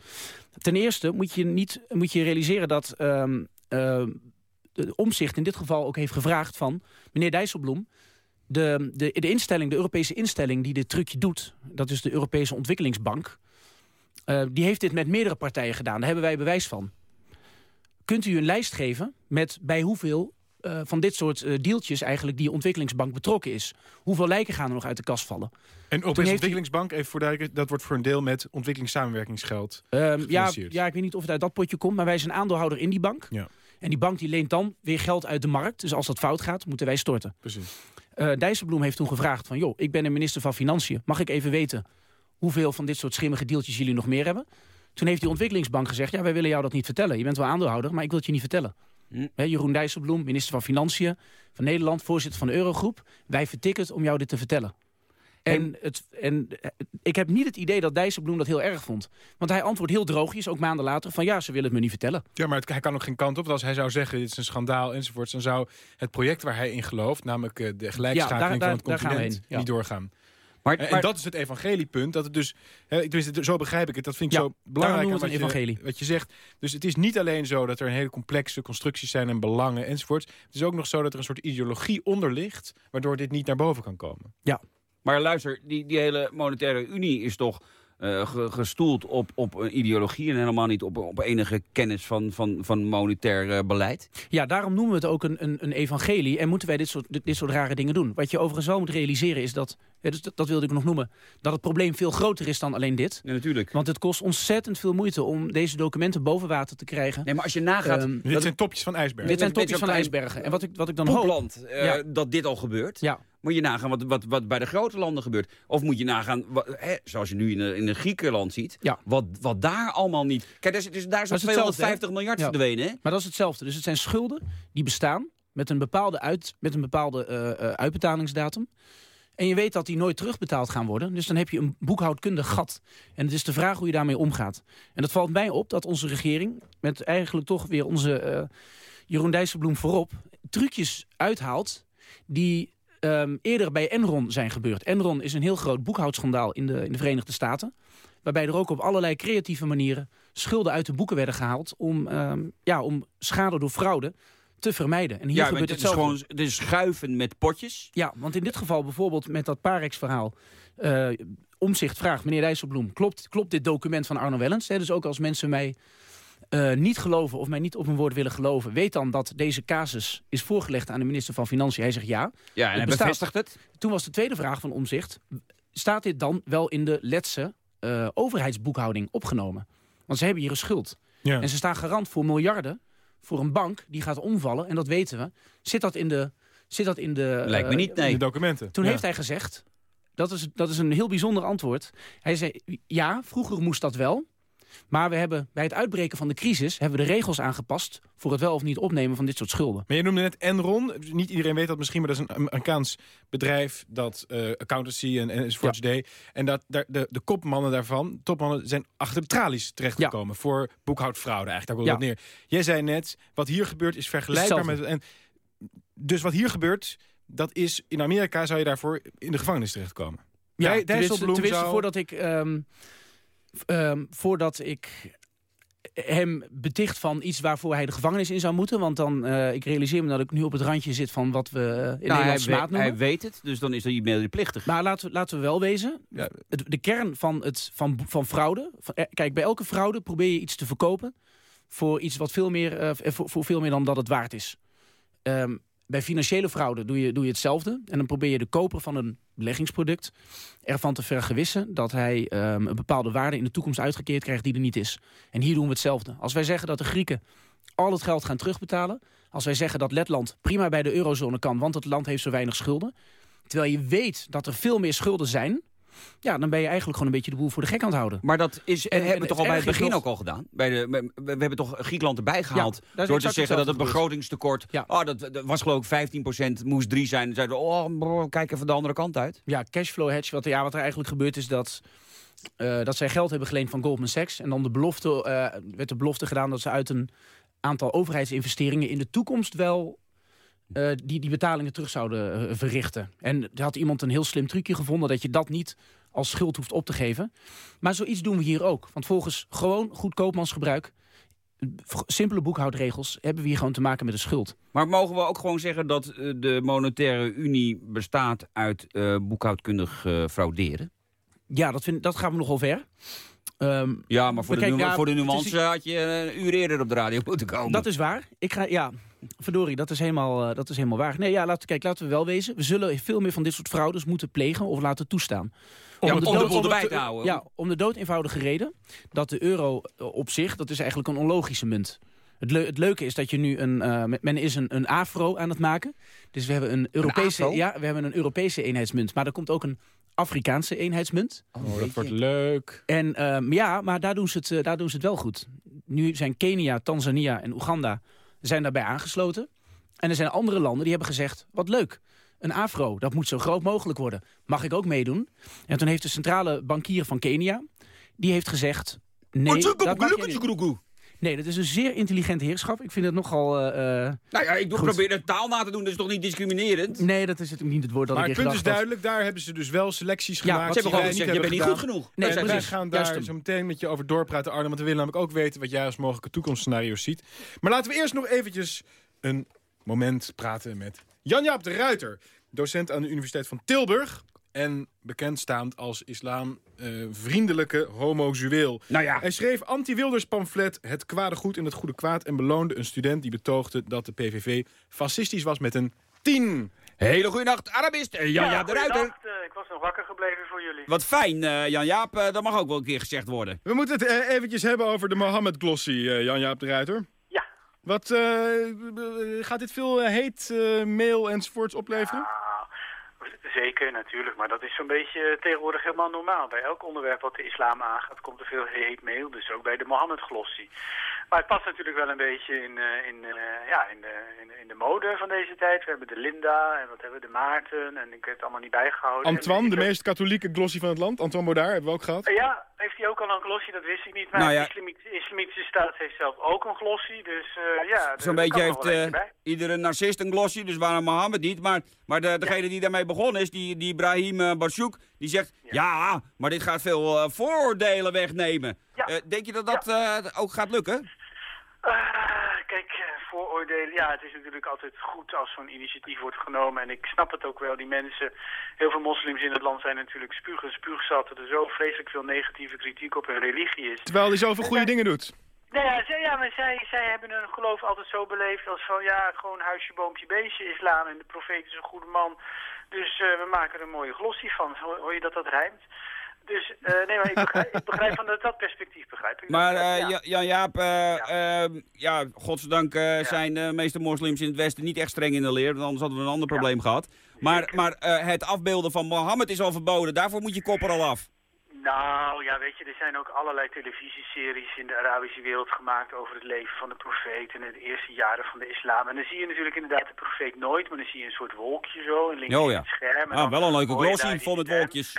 Ten eerste moet je, niet, moet je realiseren dat ehm ehm, de omzicht in dit geval ook heeft gevraagd van meneer Dijsselbloem. De, de, de instelling, de Europese instelling die dit trucje doet, dat is de Europese Ontwikkelingsbank. Eh, die heeft dit met meerdere partijen gedaan. Daar hebben wij bewijs van. Kunt u een lijst geven met bij hoeveel eh, van dit soort eh, deeltjes eigenlijk die ontwikkelingsbank betrokken is. Hoeveel lijken gaan er nog uit de kast vallen? En heeft hij- Ontwikkelingsbank, even voor duidelijkheid, dat wordt voor een deel met ontwikkelingssamenwerkingsgeld. Ehm, ja, ja, ik weet niet of het uit dat potje komt, maar wij zijn aandeelhouder in die bank. Ja. En die bank die leent dan weer geld uit de markt. Dus als dat fout gaat, moeten wij storten. Precies. Dijsselbloem heeft toen gevraagd van... joh, ik ben de minister van Financiën. Mag ik even weten hoeveel van dit soort schimmige deeltjes jullie nog meer hebben? Toen heeft die ontwikkelingsbank gezegd... ja, wij willen jou dat niet vertellen. Je bent wel aandeelhouder, maar ik wil het je niet vertellen. Hm. Jeroen Dijsselbloem, minister van Financiën van Nederland... voorzitter van de Eurogroep. Wij vertikken het om jou dit te vertellen. En, het, en eh, ik heb niet het idee dat Dijsselbloem dat heel erg vond. Want hij antwoordt heel droogjes, ook maanden later... van ja, ze willen het me niet vertellen. Ja, maar het, hij kan ook geen kant op. Want als hij zou zeggen, dit is een schandaal enzovoorts... dan zou het project waar hij in gelooft... namelijk eh, de gelijkschakeling Ja, daar- van het continent, heen, ja. niet doorgaan. Maar, En, dat is het evangeliepunt. Dat het dus, hè, tenminste, zo begrijp ik het. Dat vind ik Ja, zo belangrijk aan het wat een je, evangelie. wat je zegt. Dus het is niet alleen zo dat er een hele complexe constructies zijn en belangen enzovoorts. Het is ook nog zo dat er een soort ideologie onder ligt, waardoor dit niet naar boven kan komen. Maar luister, die, die hele monetaire unie is toch eh, ge- gestoeld op, op een ideologie... en helemaal niet op, op enige kennis van, van, van monetair eh, beleid. Ja, daarom noemen we het ook een, een, een evangelie en moeten wij dit soort, dit, dit soort rare dingen doen. Wat je overigens wel moet realiseren is dat, ja, dus dat, dat wilde ik nog noemen, dat het probleem veel groter is dan alleen dit. Ja, natuurlijk. Want het kost ontzettend veel moeite om deze documenten boven water te krijgen. Nee, maar als je nagaat... Ehm, Dit zijn topjes van ijsbergen. dit zijn topjes van ijsbergen. En wat ik, wat ik dan hoop... eh, Ja. dat dit al gebeurt. Ja, Moet je nagaan wat, wat, wat bij de grote landen gebeurt. Of moet je nagaan, wat, hè, zoals je nu in, een- in Griekenland ziet... Ja. Wat, wat daar allemaal niet... Kijk, daar is, dus daar is Dat is hetzelfde, 250 miljard Ja. verdwenen, hè? maar dat is hetzelfde. Dus het zijn schulden die bestaan met een bepaalde, uit, met een bepaalde eh, uitbetalingsdatum. En je weet dat die nooit terugbetaald gaan worden. Dus dan heb je een boekhoudkundig gat. En het is de vraag hoe je daarmee omgaat. En dat valt mij op dat onze regering, met eigenlijk toch weer onze eh, Jeroen Dijsselbloem voorop, trucjes uithaalt die ehm, eerder bij Enron zijn gebeurd. Enron is een heel groot boekhoudschandaal in de, in de Verenigde Staten. Waarbij er ook op allerlei creatieve manieren schulden uit de boeken werden gehaald om, ehm, ja, om schade door fraude te vermijden. En hier Ja, gebeurt het is gewoon is schuiven met potjes. Ja, want in dit geval bijvoorbeeld met dat Parex-verhaal... eh, Omzicht vraagt, meneer Dijsselbloem, klopt, klopt dit document van Arno Wellens? Dus ook als mensen mij eh, niet geloven of mij niet op mijn woord willen geloven... weet dan dat deze casus is voorgelegd aan de minister van Financiën. Hij zegt ja. Ja, en Het hij bestaat. bevestigt het. Toen was de tweede vraag van Omzicht... staat dit dan wel in de letse eh, overheidsboekhouding opgenomen? Want ze hebben hier een schuld. Ja. En ze staan garant voor miljarden voor een bank die gaat omvallen. En dat weten we. Zit dat in de... Zit dat in de Lijkt me eh, niet, In de nee. documenten. toen Ja. heeft hij gezegd, dat is, dat is een heel bijzonder antwoord. Hij zei, ja, vroeger moest dat wel. Maar we hebben bij het uitbreken van de crisis... hebben we de regels aangepast voor het wel of niet opnemen van dit soort schulden. Maar je noemde net Enron. Niet iedereen weet dat misschien, maar dat is een Amerikaans bedrijf dat eh, accountancy en, en deed. En dat daar, de, de kopmannen daarvan, topmannen, zijn achter de tralies terechtgekomen voor boekhoudfraude. Eigenlijk, daar komt het Ja. neer. Jij zei net, wat hier gebeurt is vergelijkbaar met... En, dus wat hier gebeurt, dat is in Amerika zou je daarvoor in de gevangenis terechtkomen. Tenminste, Dijsselbloem zou- voordat ik... ehm, ehm, voordat ik hem beticht van iets waarvoor hij de gevangenis in zou moeten. Want dan, eh, ik realiseer me dat ik nu op het randje zit van wat we eh, in Nou, Nederland smaad noemen. hij weet het, dus dan is hij medeplichtig. Maar laten we, laten we wel wezen. Ja. Het, de kern van, het, van, van fraude. van- eh, kijk, bij elke fraude probeer je iets te verkopen. Voor iets wat veel meer, eh, voor, voor veel meer dan dat het waard is. Ehm, bij financiële fraude doe je, doe je hetzelfde. En dan probeer je de koper van een beleggingsproduct ervan te vergewissen dat hij ehm, een bepaalde waarde in de toekomst uitgekeerd krijgt die er niet is. En hier doen we hetzelfde. Als wij zeggen dat de Grieken al het geld gaan terugbetalen. Als wij zeggen dat Letland prima bij de eurozone kan, want het land heeft zo weinig schulden. Terwijl je weet dat er veel meer schulden zijn. Ja, dan ben je eigenlijk gewoon een beetje de boel voor de gek aan het houden. Maar dat is, en En- hebben we toch al bij het begin nog- ook al gedaan. Bij de, we, we hebben toch Griekenland erbij gehaald. door te zeggen dat het begrotingstekort... Ja. Oh, dat, dat was geloof ik 15%, moest 3 zijn. Dan zeiden we, oh, bro, kijk even de andere kant uit. Ja, cashflow hedge. Wat, ja, wat er eigenlijk gebeurt is dat, eh, dat zij geld hebben geleend van Goldman Sachs. En dan de belofte, eh, werd de belofte gedaan dat ze uit een aantal overheidsinvesteringen in de toekomst wel eh, die, die betalingen terug zouden eh, verrichten. En er had iemand een heel slim trucje gevonden dat je dat niet als schuld hoeft op te geven. Maar zoiets doen we hier ook. Want volgens gewoon goed koopmansgebruik, simpele boekhoudregels, hebben we hier gewoon te maken met een schuld. Maar mogen we ook gewoon zeggen dat eh, de monetaire unie bestaat uit boekhoudkundig frauderen? Ja, dat, vind, dat gaan we nogal ver. Ehm, Ja, maar voor, de, Kijk, nu- ja, voor de is- nuance had je een uur eerder op de radio moeten komen. Dat is waar. Ik ga, ja, verdorie, dat is helemaal, eh, dat is helemaal waar. Nee, ja, laten, kijk, laten we wel wezen. We zullen veel meer van dit soort fraudes moeten plegen of laten toestaan. Ja, om de, dood- het- te houden. Ja, om de dood eenvoudige reden dat de euro eh, op zich, dat is eigenlijk een onlogische munt. Het, het leuke is dat je nu een, eh, men- is een, een afro aan het maken. Dus we hebben een Europese, ja, we hebben een Europese eenheidsmunt, maar er komt ook een Afrikaanse eenheidsmunt. Oh, dat wordt leuk. En ehm, ja, maar daar doen, ze het, daar doen ze het wel goed. Nu zijn Kenia, Tanzania en Oeganda zijn daarbij aangesloten. En er zijn andere landen die hebben gezegd, wat leuk. Een afro, dat moet zo groot mogelijk worden. Mag ik ook meedoen? En toen heeft de centrale bankier van Kenia, die heeft gezegd... Nee, dat mag je niet. Nee, dat is een zeer intelligente heerschap. Ik vind het nogal... eh, eh, Nou ja, ik doe, probeer de taal na te doen, dat is toch niet discriminerend? nee, dat is het niet het woord dat Maar ik het in punt is duidelijk, daar hebben ze dus wel selecties Ja, gemaakt. Ze hebben gewoon gezegd, je bent niet goed genoeg. Nee, en wij precies. gaan daar zo meteen met je over doorpraten, Arno. Want we willen namelijk ook weten wat jij als mogelijke toekomstscenario's ziet. Maar laten we eerst nog eventjes een moment praten met Jan-Jaap de Ruiter. Docent aan de Universiteit van Tilburg. En bekendstaand als islamvriendelijke homozueel. Nou ja, Hij schreef anti-Wilders pamflet Het kwade goed en het goede kwaad... en beloonde een student die betoogde dat de PVV fascistisch was met een 10. hele goede nacht, Arabist. Eh, Jan-Jaap de Ruiter. Eh, ik was nog wakker gebleven voor jullie. Wat fijn, eh, Jan-Jaap. eh, dat mag ook wel een keer gezegd worden. We moeten het eh, eventjes hebben over de Mohammed Glossy, eh, Jan-Jaap de Ruiter. Ja. Wat, eh, gaat dit veel eh, heet, eh, mail enzovoorts opleveren? Zeker, natuurlijk. Maar dat is zo'n beetje tegenwoordig helemaal normaal. Bij elk onderwerp wat de islam aangaat, komt er veel heet mail. Dus ook bij de Mohammed-glossie. Maar het past natuurlijk wel een beetje in, eh, in, eh, ja, in, de, in, in de mode van deze tijd. We hebben de Linda en wat hebben we, de Maarten. En ik heb het allemaal niet bijgehouden. Antoine, En de meest katholieke glossy van het land. Antoine Baudard, hebben we ook gehad. Eh, Ja, heeft hij ook al een glossie? Dat wist ik niet. Maar Nou ja. de Islamitische, Islamitische staat heeft zelf ook een glossie. Dus eh, ja, Zo'n beetje heeft bij. iedere narcist een glossy, dus waarom Mohammed niet? Maar, maar de, degene die daarmee begonnen is, die, die Ibrahim uh, Barshouk, die zegt... Ja. maar dit gaat veel vooroordelen wegnemen. Eh, denk je dat dat eh, ook gaat lukken? Ah, kijk, eh, vooroordelen. Ja, het is natuurlijk altijd goed als zo'n initiatief wordt genomen. En ik snap het ook wel. Die mensen, heel veel moslims in het land zijn natuurlijk spugen, spuugzat. Dat er zo vreselijk veel negatieve kritiek op hun religie is. Terwijl hij zoveel goede dingen doet. Nou ja, zij, ja maar zij, zij hebben hun geloof altijd zo beleefd als van ja, gewoon huisje, boompje, beestje islam. En de profeet is een goede man. Dus eh, we maken er een mooie glossie van. Hoor, hoor je dat dat rijmt? Dus eh, nee, maar ik begrijp, ik begrijp van dat, dat perspectief begrijp ik. Maar eh, ja. Ja- Jan-Jaap, eh, eh, ja, godzijdank Ja. zijn de meeste moslims in het Westen niet echt streng in de leer. Want anders hadden we een ander probleem gehad. Maar, maar het afbeelden van Mohammed is al verboden. Daarvoor moet je kopper al af. Nou ja, weet je, er zijn ook allerlei televisieseries in de Arabische wereld gemaakt over het leven van de profeet en de eerste jaren van de islam. En dan zie je natuurlijk inderdaad de profeet nooit, maar dan zie je een soort wolkje zo en links Oh in ja. het scherm. En Ah, wel een leuke glossy vol met wolkjes.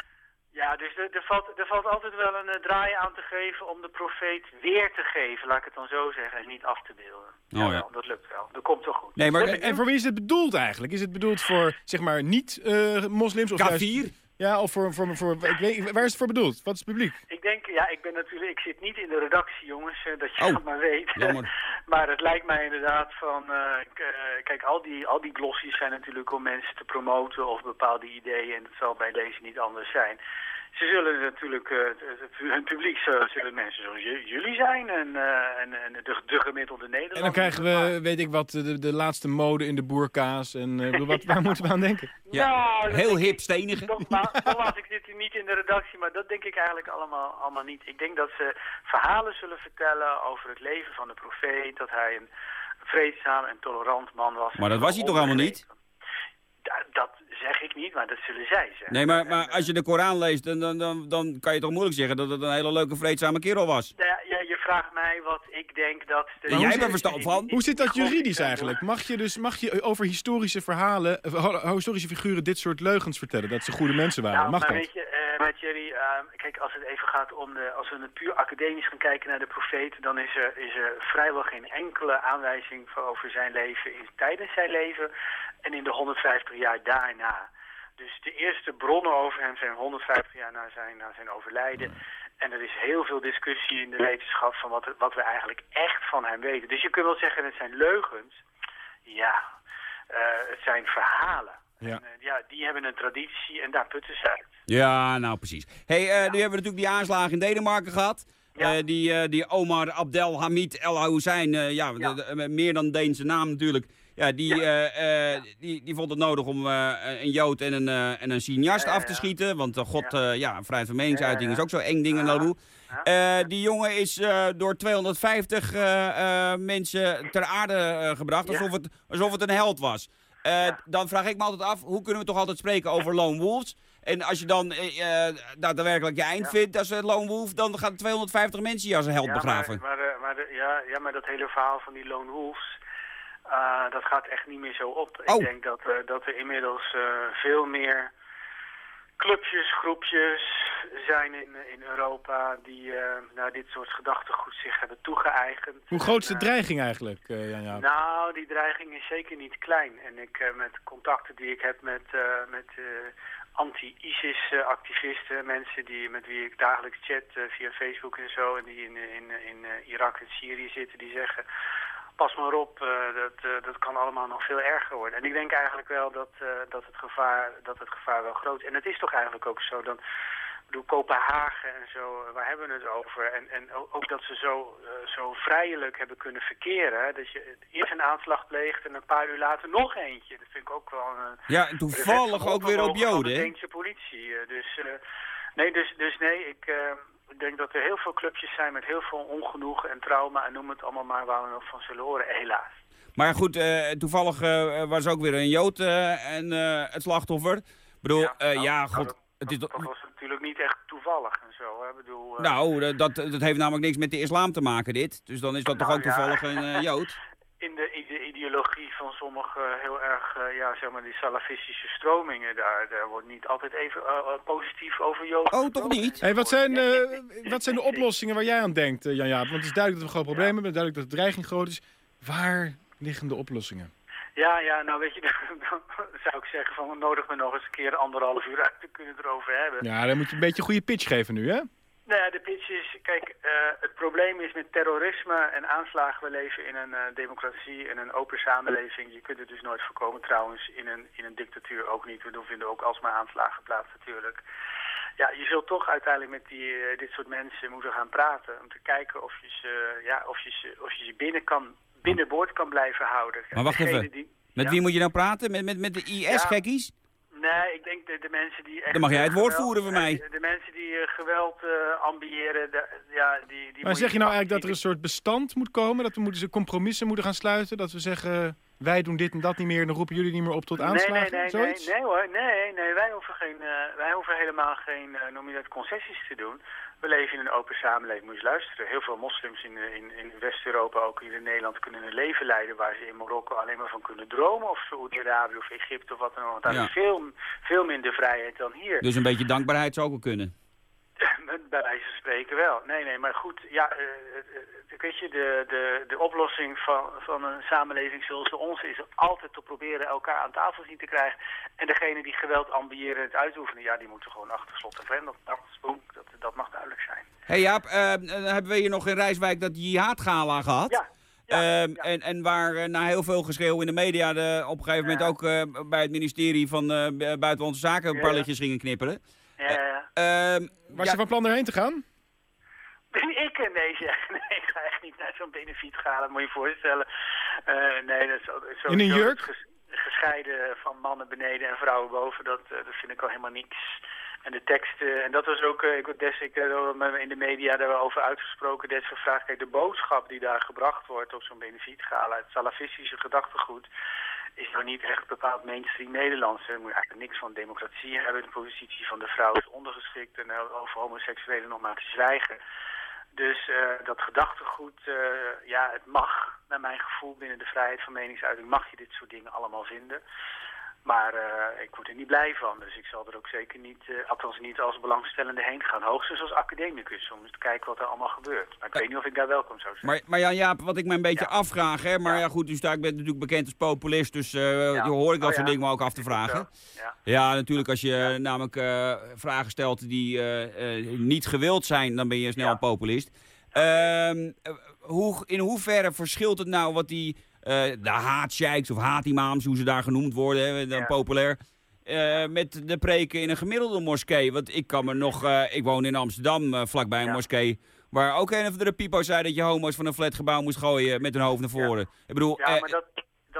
Ja, dus er, er, valt, er valt altijd wel een eh, draai aan te geven om de profeet weer te geven, laat ik het dan zo zeggen, en niet af te beelden. Oh ja. Dat lukt wel, dat komt toch goed. Nee, maar En, voor wie is het bedoeld eigenlijk? Is het bedoeld voor, zeg maar, niet-moslims? of juist- Kafir? Ja, of voor, voor, voor ik weet, waar is het voor bedoeld? Wat is het publiek? Ik denk, ja, ik ben natuurlijk, ik zit niet in de redactie, jongens, eh, dat je Oh, dat maar weet. jammer. maar het lijkt mij inderdaad van, eh, eh, kijk, al die, al die glossies zijn natuurlijk om mensen te promoten of bepaalde ideeën, en dat zal bij deze niet anders zijn. Ze zullen natuurlijk, eh, hun publiek zullen, mensen zoals jullie zijn en, eh, en, en de, de gemiddelde Nederlander. En dan krijgen we, weet ik wat, de, de laatste mode in de boerka's. En eh, wat, waar moeten we aan denken? Ja, Nou, heel hip stenige. Nogmaals, nogmaals, ik zit hier niet in de redactie, maar dat denk ik eigenlijk allemaal, allemaal niet. Ik denk dat ze verhalen zullen vertellen over het leven van de profeet, dat hij een vreedzaam en tolerant man was. Maar dat was hij toch allemaal niet? Da- dat zeg ik niet, maar dat zullen zij zeggen. Nee, maar, maar als je de Koran leest, dan, dan, dan, dan kan je toch moeilijk zeggen dat het een hele leuke, vreedzame kerel was. ja, je, je vraagt mij wat ik denk dat... De, jij hebt er verstand van. Hoe zit dat juridisch eh, eigenlijk? Mag je dus mag je over historische verhalen, eh, historische figuren dit soort leugens vertellen? Dat ze goede mensen waren? Nou, Mag maar dat? weet je, eh, maar Thierry, eh, kijk, als het even gaat om de, als we het puur academisch gaan kijken naar de profeet, dan is er, is er vrijwel geen enkele aanwijzing voor over zijn leven in, tijdens zijn leven en in de 150 jaar daarna. Dus de eerste bronnen over hem zijn 150 jaar na zijn, na zijn overlijden. En er is heel veel discussie in de wetenschap van wat, wat we eigenlijk echt van hem weten. Dus je kunt wel zeggen, het zijn leugens. Ja, eh, het zijn verhalen. Ja. En, eh, ja, die hebben een traditie en daar putten ze uit. Ja, nou precies. hey, eh, nu hebben we natuurlijk die aanslagen in Denemarken gehad. Ja. Die, die Omar Abdelhamid El Hussein, ja, Ja. meer dan Deense naam natuurlijk. Ja, die, Ja. eh, eh, die, die vond het nodig om eh, een Jood en een, en een cineast af te schieten. Want god, Ja. vrijheid van meningsuiting is ook zo eng ding. Ja. Eh, die jongen is door 250 eh, eh, mensen ter aarde gebracht, alsof, het, alsof het een held was. Dan vraag ik me altijd af, hoe kunnen we toch altijd spreken over lone wolves? En als je dan daadwerkelijk je eind Ja. vindt als een lone wolf, dan gaan 250 mensen je als een held Ja, begraven. Maar, maar, maar, ja, ja, maar dat hele verhaal van die lone wolves, eh, dat gaat echt niet meer zo op. Oh. Ik denk dat, eh, dat er inmiddels eh, veel meer clubjes, groepjes zijn in, in Europa die naar dit soort gedachtegoed zich hebben toegeëigend. Hoe groot is de dreiging eigenlijk, Jan? Nou, die dreiging is zeker niet klein. En ik, met contacten die ik heb met, met anti-ISIS-activisten, mensen die, met wie ik dagelijks chat via Facebook en zo, en die in, in, in Irak en Syrië zitten, die zeggen... pas maar op, eh, dat, eh, dat kan allemaal nog veel erger worden. En ik denk eigenlijk wel dat, eh, dat, het, gevaar, dat het gevaar wel groot is. En het is toch eigenlijk ook zo dan... Ik bedoel, Kopenhagen en zo, waar hebben we het over? En, en ook dat ze zo, zo vrijelijk hebben kunnen verkeren. hè. Dat je eerst een aanslag pleegt en een paar uur later nog eentje. Dat vind ik ook wel een... Ja, en toevallig ook weer op Joden, De hè? Deense politie. Dus, nee, dus, dus nee, ik, ik denk dat er heel veel clubjes zijn met heel veel ongenoegen en trauma. En noem het allemaal maar waar we nog van zullen horen, helaas. Maar goed, eh, toevallig eh, was ook weer een Jood eh, en het slachtoffer. Ik bedoel, ja, nou, ja nou, god, dat, het is dat, toch... dat was natuurlijk niet echt toevallig en zo. Hè. Ik bedoel, Nou, dat, dat heeft namelijk niks met de islam te maken, dit. Dus dan is dat toch Nou, ook ja. toevallig een Jood? de ide- ideologie van sommige heel erg, eh, ja, zeg maar, die salafistische stromingen, daar, daar wordt niet altijd even eh, eh, positief over Joden Oh, toch niet? Hey, wat, zijn, eh, wat zijn de oplossingen waar jij aan denkt, Jan Jaap? Want het is duidelijk dat we groot probleem hebben, duidelijk dat de dreiging groot is. Waar liggen de oplossingen? Ja, ja, nou weet je, dan zou ik zeggen van nodig me nog eens een keer anderhalf uur uit, dan kunnen erover hebben. Ja, dan moet je een beetje een goede pitch geven nu, hè? Nou ja, de pitch is, kijk, eh, het probleem is met terrorisme en aanslagen. We leven in een eh, democratie en een open samenleving. Je kunt het dus nooit voorkomen trouwens, in een, in een dictatuur ook niet. We vinden ook alsmaar aanslagen plaats natuurlijk. Ja, je zult toch uiteindelijk met die, eh, dit soort mensen moeten gaan praten. Om te kijken of je ze, ja, of je ze, of je ze binnen kan, binnenboord kan blijven houden. Maar wacht Degene even. die- Met ja? wie moet je nou praten? Met, met, met de IS-gekkies? Nee, ik denk de, de mensen die echt... Dan mag jij het woord voeren voor mij. De mensen die eh, geweld eh, ambiëren, de- ja, die... die Maar zeg je nou eigenlijk dat er een soort bestand moet komen? Dat we moeten, ze compromissen moeten gaan sluiten? Dat we zeggen, wij doen dit en dat niet meer... en dan roepen jullie niet meer op tot aanslagen? Nee, nee, nee, nee, Zoiets? nee hoor, nee, nee, wij hoeven, geen, eh, wij hoeven helemaal geen, eh, noem je dat, concessies te doen. We leven in een open samenleving, moet je eens luisteren. Heel veel moslims in, eh, in, in West-Europa, ook hier in Nederland, kunnen een leven leiden waar ze in Marokko alleen maar van kunnen dromen. Of Saoedi-Arabië of Egypte of wat dan ook. Want daar is veel, veel minder vrijheid dan hier. Dus een beetje dankbaarheid zou ook wel kunnen. Bij wijze van spreken wel. Nee, nee, maar goed, ja, eh, eh, weet je, de, de, de oplossing van, van een samenleving zoals de onze is altijd te proberen elkaar aan tafel zien te krijgen. En degene die geweld ambiëren het uitoefenen, ja, die moeten gewoon achter slot en grendel. Dat, dat, dat mag duidelijk zijn. Hé hey Jaap, eh, hebben we hier nog in Rijswijk dat jihadgala gehad. Ja, ja, Ehm, ja. en, en waar eh, na heel veel geschreeuw in de media de, op een gegeven moment Ja. ook eh, bij het ministerie van eh, Buitenlandse Zaken een lichtjes gingen knipperen. Ja, ja. Ehm, Was je van plan erheen te gaan? Ik? eh, Nee, zeg, nee, ik ga echt niet naar zo'n benefiet gaan, dat moet je je voorstellen. Eh, nee, dat is zo- In een jurk? gescheiden van mannen beneden en vrouwen boven, dat, eh, dat vind ik al helemaal niks. En de teksten, en dat was ook, ik word des, ik, in de media daarover uitgesproken, des gevraagd, kijk, de boodschap die daar gebracht wordt op zo'n benefietgala, het salafistische gedachtegoed, is nou niet echt bepaald mainstream Nederlands. Je moet eigenlijk niks van democratie hebben. De positie van de vrouw is ondergeschikt en over homoseksuelen nog maar te zwijgen. Dus eh, dat gedachtegoed, eh, ja, het mag, naar mijn gevoel, binnen de vrijheid van meningsuiting, mag je dit soort dingen allemaal vinden. Maar eh, ik word er niet blij van, dus ik zal er ook zeker niet, eh, althans niet als belangstellende heen gaan. Hoogstens als academicus, om eens te kijken wat er allemaal gebeurt. Maar ik weet niet of ik daar welkom zou zijn. maar, maar Jan Jaap, wat ik me een beetje Ja. afvraag, hè, maar ja, Ja. goed, u staat, ik ben natuurlijk bekend als populist, dus eh Ja. je hoor ik dat Oh, soort ja. dingen me ook af te vragen. Ja. Ja, natuurlijk, als je namelijk vragen stelt die niet gewild zijn, dan ben je snel Ja. een populist. Ehm, eh, hoe, in hoeverre verschilt het nou wat die, de haatsheiks of haatimams, hoe ze daar genoemd worden, hè, dan Ja. populair, eh, met de preken in een gemiddelde moskee? Want ik kan me nog, eh, ik woon in Amsterdam, eh, vlakbij een Ja. moskee, waar ook een of andere pipo zei dat je homo's van een flatgebouw moest gooien met hun hoofd naar voren. Ik bedoel, Ja, eh, maar dat,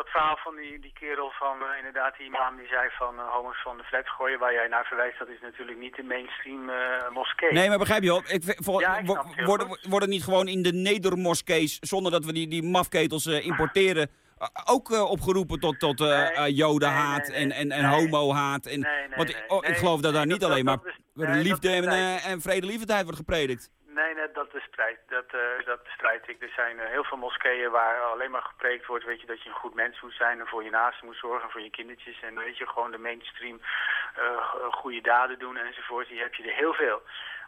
dat verhaal van die, die kerel van, eh, inderdaad, die imam die zei van eh, homo's van de flat gooien, waar jij naar verwijst, dat is natuurlijk niet de mainstream eh, moskee. Nee, maar begrijp je wel? Ik, vol- Ja, ik wo- snap het heel worden, worden niet gewoon in de nedermoskees, zonder dat we die, die mafketels importeren, eh, ook opgeroepen tot, tot Nee, jodenhaat nee, nee, en, en, en nee. homohaat? En, want ik- oh, ik geloof dat daar niet dat- alleen maar is- liefde en, en vredelievendheid wordt gepredikt. Nee, nee, dat bestrijd, dat, eh, dat ik. Er zijn eh, heel veel moskeeën waar alleen maar gepreekt wordt, weet je, dat je een goed mens moet zijn en voor je naasten moet zorgen, voor je kindertjes en weet je, gewoon de mainstream eh, g- goede daden doen enzovoort. Die heb je er heel veel.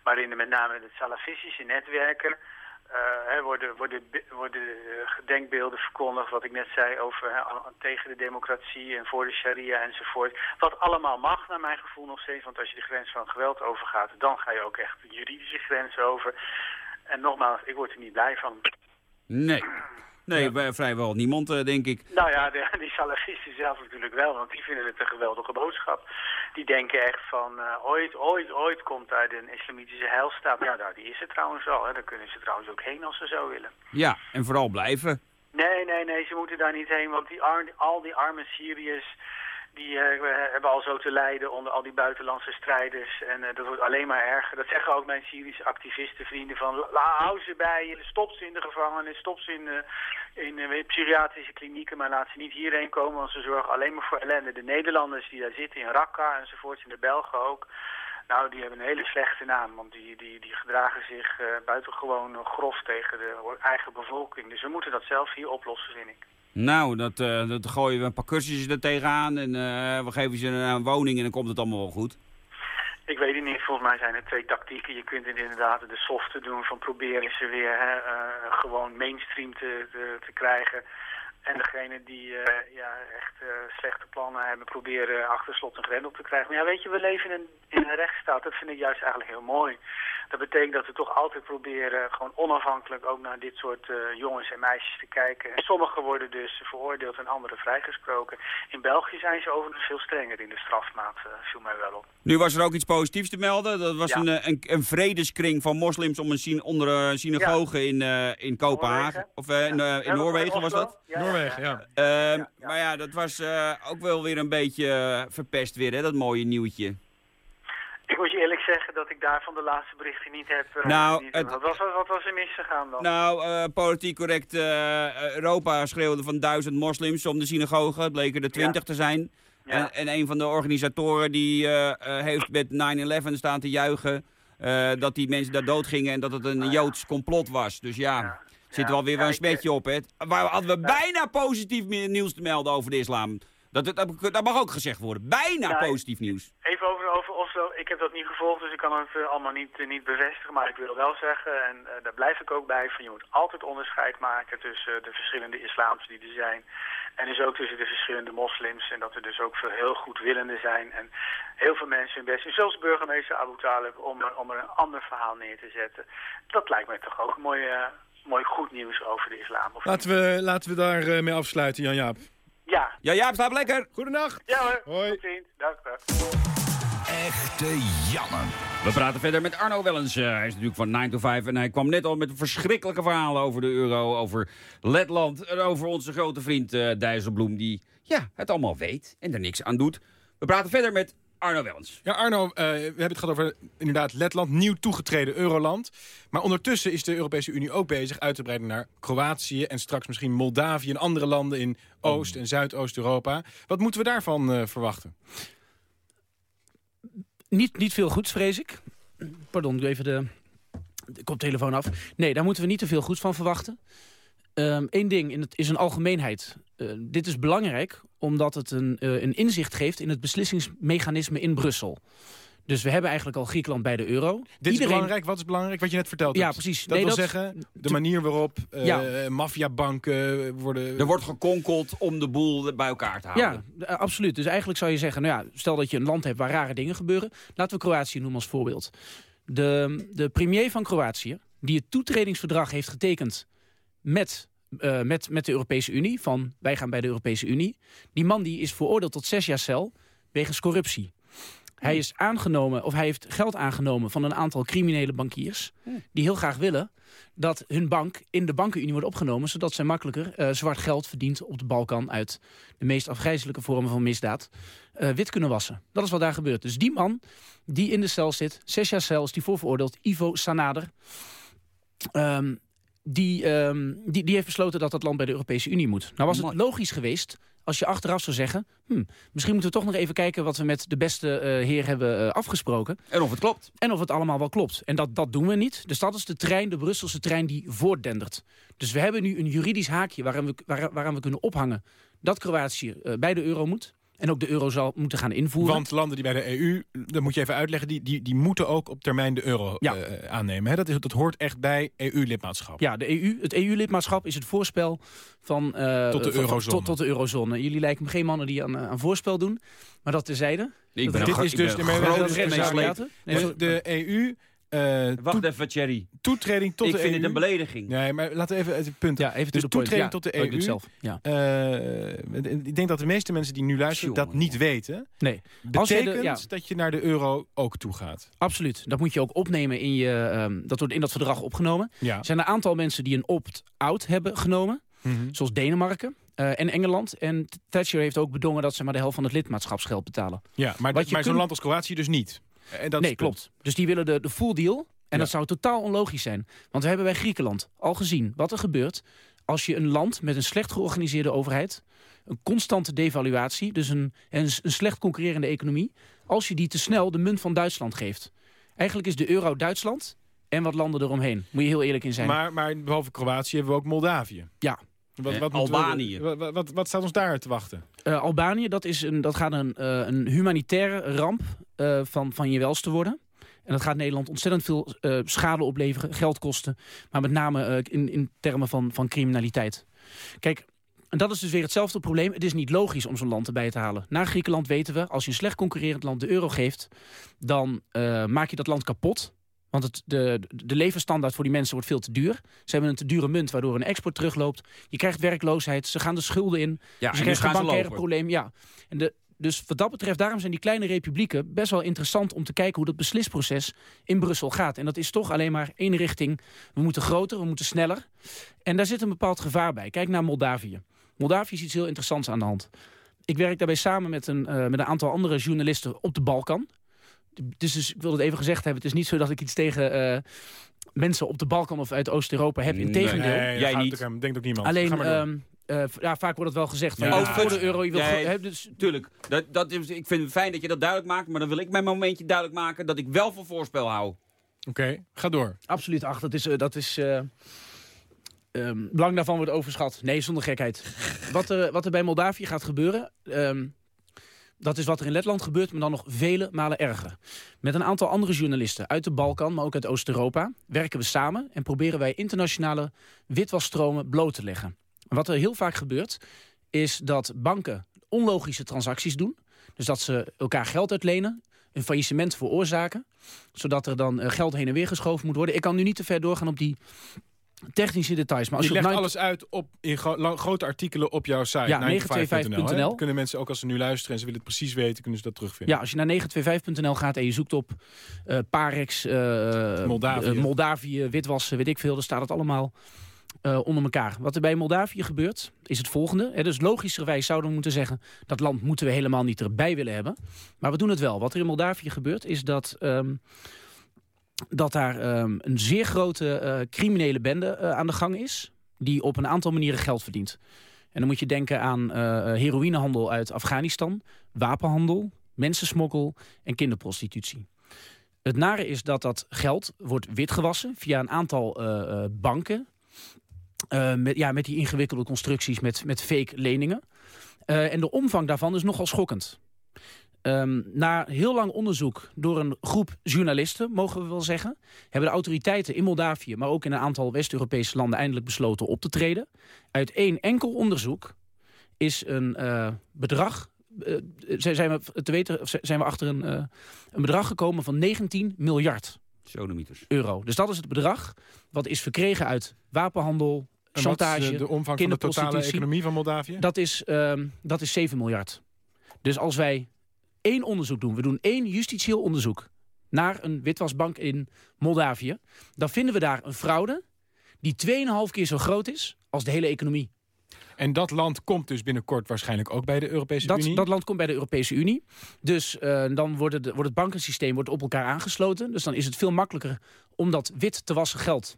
Maar in de, met name de salafistische netwerken eh, worden, worden, worden eh, denkbeelden verkondigd, wat ik net zei, over hè, tegen de democratie en voor de sharia enzovoort. Wat allemaal mag, naar mijn gevoel nog steeds, want als je de grens van geweld overgaat, dan ga je ook echt juridische grens over. En nogmaals, ik word er niet blij van. Nee. Nee, bij- vrijwel niemand, eh, denk ik. Nou ja, de, die salafisten zelf natuurlijk wel, want die vinden het een geweldige boodschap. Die denken echt van, eh, ooit, ooit, ooit komt daar een islamitische heilstaat. Ja, nou, die is er trouwens al. Hè. Daar kunnen ze trouwens ook heen als ze zo willen. Ja, en vooral blijven. Nee, nee, nee, ze moeten daar niet heen, want die al die arme Syriërs... die eh, hebben al zo te lijden onder al die buitenlandse strijders. En eh, dat wordt alleen maar erger. Dat zeggen ook mijn Syrische activistenvrienden van... la- hou ze bij stop ze in de gevangenis, stop ze in, eh, in psychiatrische klinieken... maar laat ze niet hierheen komen, want ze zorgen alleen maar voor ellende. De Nederlanders die daar zitten, in Raqqa enzovoorts, en de Belgen ook... Nou, die hebben een hele slechte naam, want die, die, die gedragen zich buitengewoon grof tegen de eigen bevolking. Dus we moeten dat zelf hier oplossen, vind ik. Nou, dat, eh, dat gooien we een paar cursussen er tegenaan en eh, we geven ze een, woning en dan komt het allemaal wel goed. Ik weet het niet, volgens mij zijn er twee tactieken. Je kunt inderdaad de softe doen van proberen ze weer hè, eh, gewoon mainstream te, te krijgen. En degene die eh, ja, echt eh, slechte plannen hebben, proberen achter slot en grendel te krijgen. Maar ja, weet je, we leven in een, in een rechtsstaat. Dat vind ik juist eigenlijk heel mooi. Dat betekent dat we toch altijd proberen gewoon onafhankelijk ook naar dit soort eh, jongens en meisjes te kijken. En sommigen worden dus veroordeeld en anderen vrijgesproken. In België zijn ze overigens veel strenger in de strafmaat, viel mij wel op. Nu was er ook iets positiefs te melden. Dat was Ja. een, een, een vredeskring van moslims om een onder een synagoge in, in Kopenhagen. Noorwegen. Of in, in Noorwegen was dat. Noorwegen, ja. Ehm, ja. Maar ja, dat was eh, ook wel weer een beetje eh, verpest weer, hè, dat mooie nieuwtje. Ik moet je eerlijk zeggen dat ik daarvan de laatste berichten niet heb. eh, Nou, niet- het- wat, was, wat was er misgegaan dan? Nou, eh, politiek correct eh, Europa schreeuwde van duizend moslims om de synagoge. Het bleken er twintig te zijn. Ja. En, en een van de organisatoren die eh, eh, heeft met 9-11 staan te juichen... eh, dat die mensen daar dood gingen en dat het een Joods complot was. Dus ja, Ja. Zit er Ja. wel weer een smetje op, hè. Waar hadden we bijna positief nieuws te melden over de islam. Dat, dat, dat mag ook gezegd worden. Bijna Ja, positief nieuws. Even over, over Oslo. Ik heb dat niet gevolgd, dus ik kan het eh, allemaal niet, eh, niet bevestigen. Maar ik wil wel zeggen, en eh, daar blijf ik ook bij, van je moet altijd onderscheid maken tussen eh, de verschillende islams die er zijn. En dus ook tussen de verschillende moslims. En dat er dus ook veel heel goedwillenden zijn. En heel veel mensen hun best. Zelfs burgemeester Abu Talib om, er- om er een ander verhaal neer te zetten. Dat lijkt mij toch ook mooi, eh, mooi goed nieuws over de islam. Of Laten we, laten we daar eh, mee afsluiten, Jan-Jaap. Ja, Ja, Jaap, slaap lekker. Goedenacht. ja hoor. Hoi. Tot ziens. Dag, dag. Echte Janne. We praten verder met Arno Wellens. Eh, hij is natuurlijk van 9 to 5 en hij kwam net al met verschrikkelijke verhalen over de euro, over Letland en over onze grote vriend eh Dijsselbloem die ja, het allemaal weet en er niks aan doet. We praten verder met Arno Wellens. Ja, Arno, eh, we hebben het gehad over inderdaad Letland, nieuw toegetreden euroland. Maar ondertussen is de Europese Unie ook bezig uit te breiden naar Kroatië... en straks misschien Moldavië en andere landen in Oost- en Zuidoost-Europa. Wat moeten we daarvan eh, verwachten? Niet, niet veel goeds, vrees ik. Pardon, doe even de, de koptelefoon af. Nee, daar moeten we niet te veel goeds van verwachten. Eén ding in het, is een algemeenheid. Eh, dit is belangrijk omdat het een, eh, een inzicht geeft in het beslissingsmechanisme in Brussel. Dus we hebben eigenlijk al Griekenland bij de euro. Dit is belangrijk. Wat is belangrijk? Wat je net verteld Ja, hebt. precies. Dat Nee, wil dat- zeggen, de manier waarop eh Ja. maffiabanken worden... Er wordt gekonkeld om de boel bij elkaar te houden. Ja, absoluut. Dus eigenlijk zou je zeggen, nou ja, stel dat je een land hebt waar rare dingen gebeuren. Laten we Kroatië noemen als voorbeeld. De, de premier van Kroatië, die het toetredingsverdrag heeft getekend met, eh, met, met de Europese Unie, van wij gaan bij de Europese Unie. Die man die is veroordeeld tot zes jaar cel wegens corruptie. Hij is aangenomen, of hij heeft geld aangenomen van een aantal criminele bankiers. Die heel graag willen dat hun bank in de bankenunie wordt opgenomen. Zodat zij makkelijker eh, zwart geld verdient op de Balkan uit de meest afgrijzelijke vormen van misdaad. eh, wit kunnen wassen. Dat is wat daar gebeurt. Dus die man die in de cel zit, zes jaar cel is die voor veroordeeld, Ivo Sanader. ehm, die, ehm, die, die heeft besloten dat dat land bij de Europese Unie moet. Nou was het logisch geweest als je achteraf zou zeggen... Hm, misschien moeten we toch nog even kijken wat we met de beste eh, heer hebben eh, afgesproken. En of het klopt. En of het allemaal wel klopt. En dat, dat doen we niet. Dus dat is de trein, de Brusselse trein die voortdendert. Dus we hebben nu een juridisch haakje waaraan we, waar, waaraan we kunnen ophangen... dat Kroatië eh, bij de euro moet. En ook de euro zal moeten gaan invoeren. Want landen die bij de EU, dat moet je even uitleggen... die, die, die moeten ook op termijn de euro Ja. eh, aannemen. Hè? Dat, is, dat hoort echt bij EU-lidmaatschap. Ja, de EU, het EU-lidmaatschap is het voorspel van, eh, Tot de van- eurozone. Tot, tot de eurozone. Jullie lijken me geen mannen die aan, eh, aan voorspel doen. Maar dat terzijde. Ik ben Dit is dus- laten. Nee, Dus zo- de EU eh, Wacht even, Thierry. toetreding tot ik de vind EU... het een belediging. Nee, maar laten we even het punt. Ja, even Dus toetreding Ja. tot de Oh, ik doe het EU. zelf. Ja. Eh, ik denk dat de meeste mensen die nu luisteren dat niet weten. Nee, de- Betekent ja. dat je naar de euro ook toe gaat. absoluut. Dat moet je ook opnemen in je... ehm, dat wordt in dat verdrag opgenomen. Ja. Er zijn een aantal mensen die een opt-out hebben genomen. Mhm. Zoals Denemarken eh, en Engeland. En Thatcher heeft ook bedongen dat ze maar de helft van het lidmaatschapsgeld betalen. Ja, maar, maar zo'n land als Kroatië dus niet. En dat is nee, klopt. Dus die willen de, de full deal. En Ja. dat zou totaal onlogisch zijn. Want we hebben bij Griekenland al gezien wat er gebeurt... als je een land met een slecht georganiseerde overheid... een constante devaluatie, dus een, en een slecht concurrerende economie... als je die te snel de munt van Duitsland geeft. Eigenlijk is de euro Duitsland en wat landen eromheen. Moet je heel eerlijk in zijn. Maar, maar behalve Kroatië hebben we ook Moldavië. Ja. Wat, wat we- Albanië. Wat, wat, wat, staat ons daar te wachten? Eh, Albanië, dat, is een, dat gaat een, eh, een humanitaire ramp eh, van, van je welste worden. En dat gaat Nederland ontzettend veel eh, schade opleveren, geld kosten. Maar met name eh, in, in termen van, van criminaliteit. Kijk, en dat is dus weer hetzelfde probleem. Het is niet logisch om zo'n land erbij te halen. Na Griekenland weten we, als je een slecht concurrerend land de euro geeft... dan eh, maak je dat land kapot. Want het, de, de levensstandaard voor die mensen wordt veel te duur. Ze hebben een te dure munt, waardoor hun export terugloopt. Je krijgt werkloosheid, ze gaan de schulden in. Ja, Dus en je nu krijgt een ze bankaire probleem. Ja. En de, dus wat dat betreft, daarom zijn die kleine republieken best wel interessant om te kijken hoe dat beslisproces in Brussel gaat. En dat is toch alleen maar één richting. We moeten groter, we moeten sneller. En daar zit een bepaald gevaar bij. Kijk naar Moldavië. Moldavië is iets heel interessants aan de hand. Ik werk daarbij samen met een, eh, met een aantal andere journalisten op de Balkan. Dus, dus ik wil het even gezegd hebben. Het is niet zo dat ik iets tegen eh, mensen op de Balkan of uit Oost-Europa heb. Nee. Integendeel. Nee, Jij gaat niet. denkt ook niemand. Alleen, ehm, eh, ja, vaak wordt het wel gezegd. Van, Ja. Oh, voor de euro, je wil... Nee. ge- hè, dus, Tuurlijk, dat, dat is, ik vind het fijn dat je dat duidelijk maakt. Maar dan wil ik mijn momentje duidelijk maken dat ik wel voor voorspel hou. Oké, ga door. Absoluut, ach, dat is... eh, dat is eh, ehm, belang daarvan wordt overschat. Nee, zonder gekheid. wat, er, wat er bij Moldavië gaat gebeuren... ehm, dat is wat er in Letland gebeurt, maar dan nog vele malen erger. Met een aantal andere journalisten uit de Balkan, maar ook uit Oost-Europa... werken we samen en proberen wij internationale witwasstromen bloot te leggen. En wat er heel vaak gebeurt, is dat banken onlogische transacties doen. Dus dat ze elkaar geld uitlenen, een faillissement veroorzaken... zodat er dan eh, geld heen en weer geschoven moet worden. Ik kan nu niet te ver doorgaan op die technische details. Maar als je legt alles uit op, in gro- grote artikelen op jouw site. Ja, 925.nl, 925.nl. hè? Kunnen mensen ook als ze nu luisteren en ze willen het precies weten, kunnen ze dat terugvinden. Ja, als je naar 925.nl gaat en je zoekt op eh Parex, eh, Moldavië. eh, Moldavië, witwassen, weet ik veel, dan staat het allemaal onder elkaar. Wat er bij Moldavië gebeurt, is het volgende. Hè, dus logischerwijs zouden we moeten zeggen, dat land moeten we helemaal niet erbij willen hebben. Maar we doen het wel. Wat er in Moldavië gebeurt, is dat... ehm, dat daar ehm, een zeer grote eh, criminele bende eh, aan de gang is... die op een aantal manieren geld verdient. En dan moet je denken aan eh, heroïnehandel uit Afghanistan... wapenhandel, mensensmokkel en kinderprostitutie. Het nare is dat dat geld wordt witgewassen via een aantal banken... met, ja, met die ingewikkelde constructies met, met fake leningen. En de omvang daarvan is nogal schokkend. Ehm, na heel lang onderzoek door een groep journalisten, mogen we wel zeggen... hebben de autoriteiten in Moldavië, maar ook in een aantal West-Europese landen... eindelijk besloten op te treden. Uit één enkel onderzoek is een eh, bedrag... eh, zijn, we te weten, of zijn we achter een, eh, een bedrag gekomen van 19 miljard euro. Dus dat is het bedrag wat is verkregen uit wapenhandel, En chantage. de, de omvang van de totale economie van Moldavië? Dat is, ehm, dat is 7 miljard. Dus als wij één onderzoek doen, we doen één justitieel onderzoek naar een witwasbank in Moldavië, dan vinden we daar een fraude die 2,5 keer zo groot is als de hele economie. En dat land komt dus binnenkort waarschijnlijk ook bij de Europese Dat, Unie. dat land komt bij de Europese Unie. Dus eh, dan wordt het, wordt het bankensysteem wordt op elkaar aangesloten. Dus dan is het veel makkelijker om dat wit te wassen geld